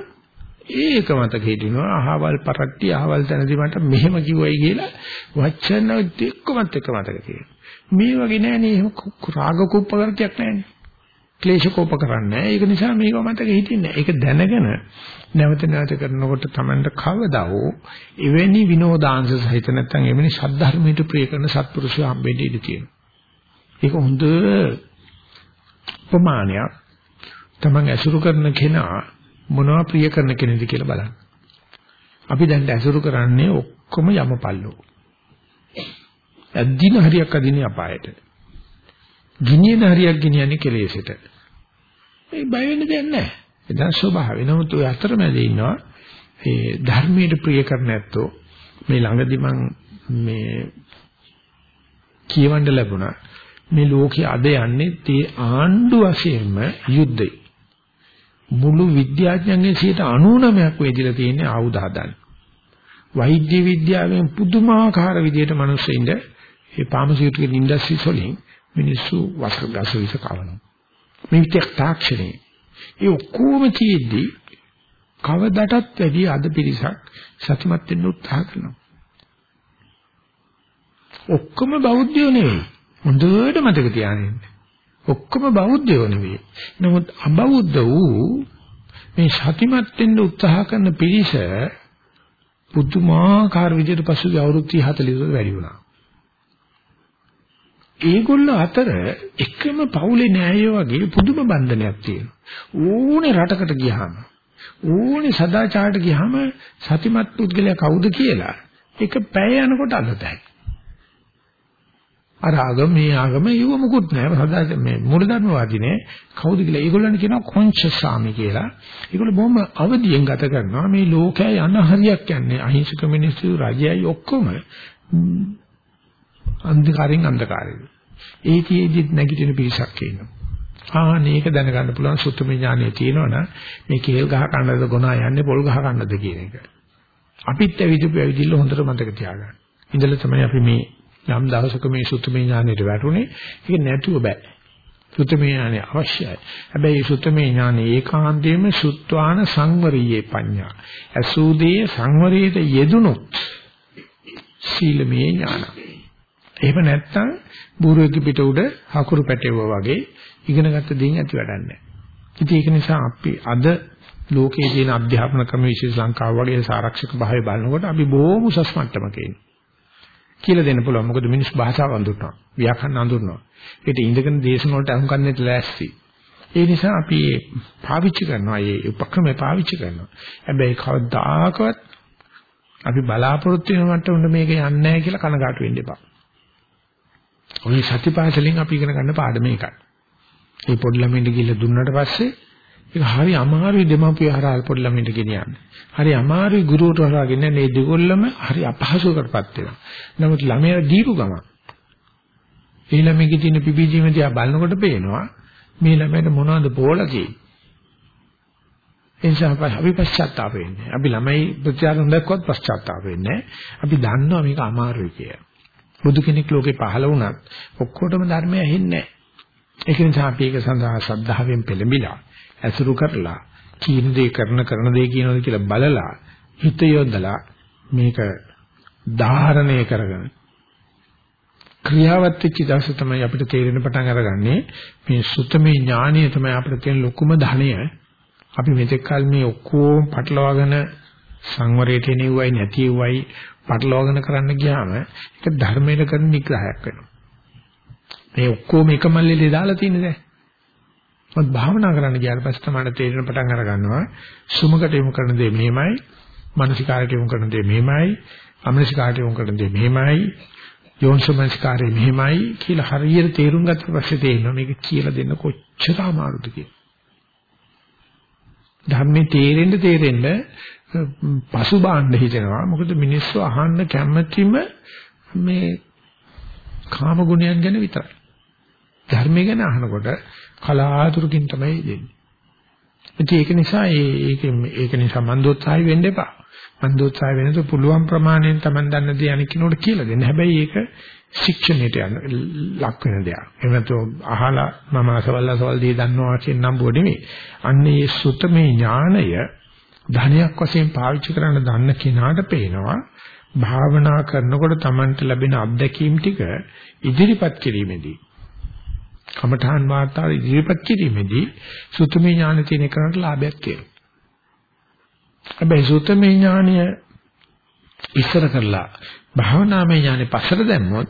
ඒක මතක හිටිනවා. අහවල් පරට්ටි අහවල් තැනදී මට මෙහෙම කිව්වයි කියලා වචන දෙකමත් එක මතක තියෙනවා. මේ වගේ නෑනේ එහෙම රාග කුප්ප කරතියක් නෑනේ. ක්ලේශකෝප කරන්නේ ඒක නිසා මේක මතක හිටින්නේ ඒක දැනගෙන නැවත නැවත කරනකොට Tamanට කවදා හෝ එවැනි විනෝදාංශ සහිත නැත්නම් එවැනි සද්ධර්මයට ප්‍රිය කරන සත්පුරුෂය හම්බෙන්න ඉඩ තියෙනවා ඒක හොඳ ප්‍රමාණයක් Taman ඇසුරු කරන කෙනා මොනවා ප්‍රිය කරන කෙනෙක්ද කියලා බලන්න අපි දැන් ඇසුරු කරන්නේ ඔක්කොම යමපල්ලෝ අද්දින හරියක් අදින්නේ අපායට ගිනියන හරියක් ගෙනියන්නේ කෙලෙසට. ඒ බය වෙන්න දෙයක් නැහැ. එදා ස්වභාවය. නමුත් ඔය අතරමැද ඉන්නවා ඒ ධර්මයට ප්‍රිය කරන ඇත්තෝ මේ ළඟදි මං මේ කියවන්න ලැබුණා. මේ ලෝකයේ අද යන්නේ තේ ආණ්ඩු වශයෙන්ම යුද්ධය. මුළු විද්‍යාඥයන්ගේ 99ක් වේදිලා තියෙන්නේ ආයුධ හදන්න. වෛද්‍ය විද්‍යාවෙන් පුදුමාකාර විදිහට මිනිස්සුන්ට මේ ෆාමසිටිකල් ඉන්ඩස්ට්‍රීස් වලින් මිනිස්සු වස්ගස විස කවනවා. මේ විදිහට තාක්ෂණේ. ඒ ඔක්කොම තියෙද්දි කවදටත් වැඩි අද පිරිසක් සතුටුමත් වෙන්න උත්සාහ කරනවා. ඔක්කොම බෞද්ධයෝ නෙවෙයි. හොඳට මතක තියාගන්න. ඔක්කොම බෞද්ධයෝ නෙවෙයි. නමුත් අබෞද්ධ වූ මේ සතුටුමත් වෙන්න උත්සාහ කරන පිරිස පුදුමාකාර විදිහට පසුගිය අවුරුදු 30 40 වැඩි වුණා. ඒගොල්ලෝ අතර එකම පවුලේ නෑය වගේ පුදුම බන්ධනයක් තියෙනවා. ඕනේ රටකට ගියාම ඕනේ සදාචාරයට ගියාම සතිමත් පුද්ගලයා කවුද කියලා ඒක පැය යනකොට අල්ලතයි. අර ආගම මේ ආගම ඉව මුකුත් නෑ සදා මේ මූලධර්මවාදීනේ කවුද කියලා ඒගොල්ලන් කියනවා කොන්ෂස් සාමි කියලා. ඒගොල්ලෝ බොහොම අවදියෙන් ගත කරනවා මේ ලෝකය යන හරියක් යන්නේ අහිංසක මිනිස්සු රජයයි ඔක්කොම අන්ධකාරයෙන් අන්ධකාරයට. ඒකෙදිත් නැගිටින පිරිසක් ඉන්නවා. ආ මේක දැනගන්න පුළුවන් සුත්තම ඥානය තියෙනවනම් මේ කේල් ගහ කන්නද ගොනා යන්නේ පොල් ගහ කන්නද කියන එක. අපිත් ඇවිදපු ඇවිදිල්ල හොඳට මතක තියාගන්න. ඉඳලා තමයි අපි මේ යම් දවසක මේ සුත්තම ඥානයට වැටුනේ. ඒක නැතුව බෑ. සුත්තම ඥානය අවශ්‍යයි. හැබැයි මේ සුත්තම ඥානය ඒකාන්තයෙන්ම සුත්වාන සංවරීයේ පඤ්ඤා. අසූදේ සංවරයට යෙදුනොත් සීලමේ ඥානයි. එහෙම නැත්නම් බූරුවෙක් පිට උඩ හකුරු පැටවුවා වගේ ඉගෙනගත්ත දේන් ඇති වැඩක් නැහැ. ඉතින් ඒක නිසා අපි අද ලෝකයේ තියෙන අධ්‍යාපන ක්‍රම විශේෂ ලංකාව වගේ සාරක්ෂක භාවය බලනකොට අපි බොහොම උසස් මට්ටමක ඉන්නේ. කියලා දෙන්න පුළුවන්. මොකද මිනිස් භාෂාව අඳුරනවා. ව්‍යාකරණ අඳුරනවා. ඒකට ඉඳගෙන දේශන වලට අහුම්කන්නේත් ලෑස්ති. ඒ නිසා අපි පාවිච්චි කරනවා. මේ උපක්‍රමය පාවිච්චි කරනවා. හැබැයි කවදාකවත් අපි බලාපොරොත්තු වෙන මට්ටමට මේක යන්නේ නැහැ කියලා කනගාටු වෙන්න එපා. ඔය සතිපාසලෙන් අපි ඉගෙන ගන්න පාඩම එකයි. මේ පොඩි ළමයින්ට ගිහිල්ලා දුන්නාට පස්සේ ඒක හරි අමාරුයි දෙමාපිය හරහා පොඩි ළමයින්ට ගෙනියන්න. හරි අමාරුයි ගුරුවරු හරහා ගෙනියන්න. මේ දෙගොල්ලම හරි අපහසුකටපත් වෙනවා. නමුත් ළමයා දීපු ගමන් ඒ ළමයිගේ තියෙන පිපිජීම දිහා බලනකොට පේනවා මේ ළමයට මොනවද පොලකේ. එනිසා අපි පශ්චාත්තාප වෙන්නේ. අපි ළමයි ප්‍රතිචාර හොඳක්වත් පශ්චාත්තාප වෙන්නේ. අපි දන්නවා මේක අමාරුයි කියලා. බුදු කෙනෙක් ලෝකේ පහළ වුණත් ඔක්කොටම ධර්මය ඇහෙන්නේ නැහැ. ඒක නිසා අපි ඒක සඳහා ශ්‍රද්ධාවෙන් පෙළඹිලා ඇසුරු කරලා කීන දේ කරන කරන දේ කියනවාද කියලා බලලා හිත යොදලා මේක ධාරණය කරගෙන ක්‍රියාවත් වෙච්ච දවස තමයි අපිට තේරෙන පටන් අරගන්නේ මේ සුතමේ ඥානය තමයි අපිට තියෙන ලොකුම ධනය අපි මෙතෙක් කල මේ ඔක්කොම පටලවාගෙන සංවරයට එනෙව්වයි නැතිවයි පටලවාගෙන කරන්න ගියාම ඒක ධර්මයට කරන නිග්‍රහයක් වෙනවා. මේ ඔක්කොම එක මල්ලේ දාලා තියෙන්නේ දැන්. මොකද භාවනා කරන්න ගියාට පස්සේ තමයි තේරෙන පටන් අර ගන්නවා සුමකට යොමු කරන දේ මෙහෙමයි, මානසිකාරයට යොමු කරන දේ මෙහෙමයි, අමනසිකාරයට යොමු කරන දේ මෙහෙමයි, යෝන්සමස්කාරය මෙහෙමයි කියලා හරියට තේරුම් ගත්ත පස්සේ තේරෙනවා මේක කියලා දෙන්න කොච්චර අමාරුද කියලා. ධර්මයේ තේරෙන්න තේරෙන්න පසුබාණ්ඩ හිතෙනවා. මොකද මිනිස්සු අහන්න කැමැතිම මේ කාම ගුණයන් ගැන විතරයි. ධර්මය ගැන අහනකොට කලාතුරකින් තමයි දෙන්නේ. ඉතින් ඒක නිසා ඒක ඒක නිසා මන්දෝත්සාහි වෙන්න එපා. මන්දෝත්සාහි වෙනකොට පුළුවන් ප්‍රමාණයෙන් Taman දන්න දේ අනික් කෙනෙකුට කියලා දෙන්න. හැබැයි ඒක ශික්ෂණයට යන ලක් වෙන දෙයක්. එහෙම නැත්නම් අහලා මම අසවල් අසවල් දේ දන්නවා කියන නම්බුව නෙමෙයි. අන්න ඒ සුතමේ ඥාණය ධනයක් වශයෙන් පාවිච්චි කරන්න දන්න කෙනාට පේනවා භාවනා කරනකොට Tamanට ලැබෙන අත්දැකීම් ටික ඉදිරිපත් කිරීමේදී කමඨාන් වාර්තාව ඉදිරිපත් කිරීමේදී සුතමේ ඥාන තියෙන කරකට ලාභයක් තියෙනවා. හැබැයි සුතමේ ඥානය ඉස්සර කරලා භාවනාමය ඥානෙ පස්සට දැම්මොත්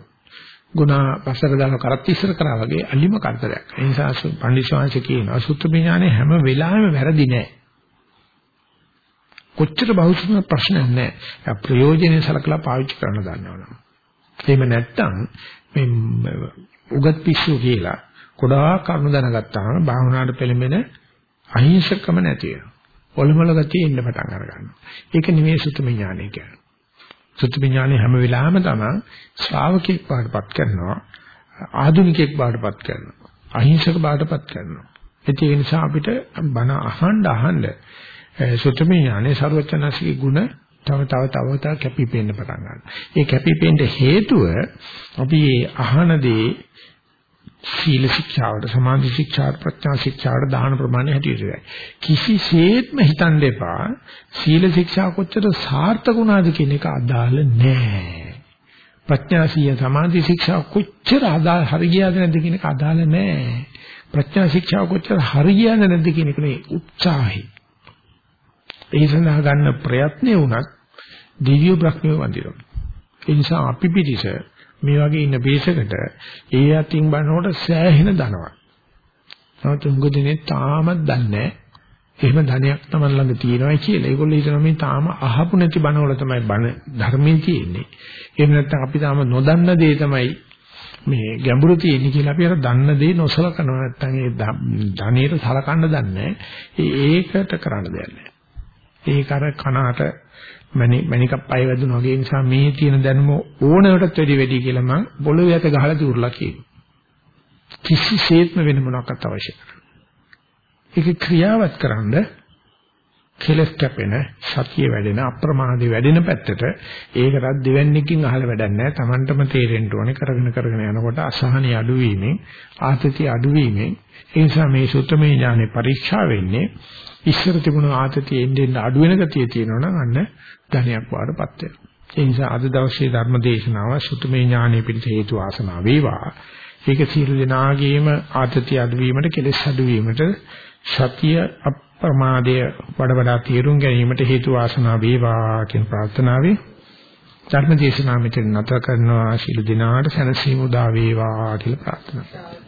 ගුණ පස්සට දාන කරත් ඉස්සර කරා වගේ අලිම කරදරයක්. ඒ නිසා පඬිස්වාංශ කියනවා සුතමේ ඥානෙ හැම වෙලාවෙම වැරදි නෑ. කොච්චර බහුසුම ප්‍රශ්නයක් නෑ. ඒ ප්‍රයෝජනෙ සලකලා පාවිච්චි කරන්න දන්නවනම්. එහෙම නැත්තම් මේ උගත් පිස්සු කියලා ගොඩාක් කරුණු දැනගත්තාම භාවනාවට පෙළඹෙන අහිංසකම නැති වෙනවා. ඔලොමල ගතිය ඉන්න පටන් අර ගන්නවා. ඒක නෙමෙයි සුතුම ඥානය කියන්නේ. සුතුම ඥානය හැම වෙලාවෙම තමයි ශ්‍රාවකෙක් බාටපත් කරනවා. ආධුනිකෙක් බාටපත් කරනවා. අහිංසක බාටපත් කරනවා. ඒ නිසා අපිට බණ අහන්න අහන්න සුතුම ඥානයේ ਸਰවචනසිකේ ගුණ තව තව තව තව කැපිපෙන්න පටන් ගන්නවා. ඒ කැපිපෙන්න හේතුව අපි අහන දේ සීල ශික්ෂාවට සමාධි ශික්ෂාවට ප්‍රඥා ශික්ෂාවට දාන ප්‍රමාණය හැටියට කිසිසේත්ම හිතන්න එපා. සීල ශික්ෂා කොච්චර සාර්ථක වුණාද කියන එක අදාළ නැහැ. ප්‍රඥා සීය සමාධි ශික්ෂා කොච්චර අදාළ හරියද නැද්ද කියන එක අදාළ නැහැ. ප්‍රඥා ශික්ෂා කොච්චර හරියද නැද්ද කියන එක නේ උත්සාහය. ඒ සඳහා ගන්න ප්‍රයත්නේ වුණත් දිව්‍ය බ්‍රහ්මිය වඳිනවා. ඒ නිසා අපි පිටිස මේ වගේ ඉන්න බේසකට ඒ අතින් බලනකොට සෑහෙන ධනවත්. නමුත් උංගදිනේ තාමත් දන්නේ එහෙම ධනයක් Taman ළඟ තියෙනවා කියලා. ඒගොල්ලෝ හිතනවා මේ තාම අහපු නැති බණවල තමයි බණ ධර්මයේ තියෙන්නේ. එහෙම නැත්නම් අපි තාම නොදන්න දේ තමයි මේ ගැඹුරු තියෙන්නේ කියලා අපි අර දන්න දේ නොසලකනවා නැත්නම් ඒ ධනෙට සලකන්න දන්නේ ඒකට කරන්න දෙයක් නැහැ. ඒක අර කනට මණි මණිකක් පය වැදුනා වගේ නිසා මේ තියෙන දැනුම ඕනෑමටත් වැඩි වැඩි කියලා මම පොළොවේ යත ගහලා තියුරලා කියනවා. කිසිසේත්ම වෙන මොනක්වත් අවශ්‍ය නැහැ. ඒක ක්‍රියාවත් කරන්ද කෙලස් කැපෙන සතිය වැඩෙන අප්‍රමාදේ වැඩෙන පැත්තට ඒකටත් දෙවන්නේකින් අහල වැඩක් නැහැ. Tamanටම තේරෙන්න ඕනේ කරගෙන කරගෙන යනකොට අසහනිය අඩුවීමෙන් ආතතිය අඩුවීමෙන් ඒ නිසා මේ සුත්තමේ ඥානෙ පරීක්ෂා වෙන්නේ ඉස්සර තිබුණු ආතතිය එන්නේ අඩු වෙන ගතිය තියෙනවා නම් අන්න ධනයක් වාටපත් වෙනවා. ඒ නිසා අද දවසේ ධර්ම දේශනාව සුතමේ ඥානෙ පිට හේතු ආසනා වේවා. ඒක සියලු දෙනාගේම ආතතිය අඩුවීමට කෙලෙස් අඩුවීමට සතිය අප්‍රමාදය වඩ වඩා තීරුම් ගැනීමට හේතු ආසනා වේවා කියන ප්‍රාර්ථනාවෙන් ධර්ම දේශනාව මෙතන නැත කරනවා ශිළු දිනාට සැනසීම උදා වේවා කියලා ප්‍රාර්ථනා කරනවා.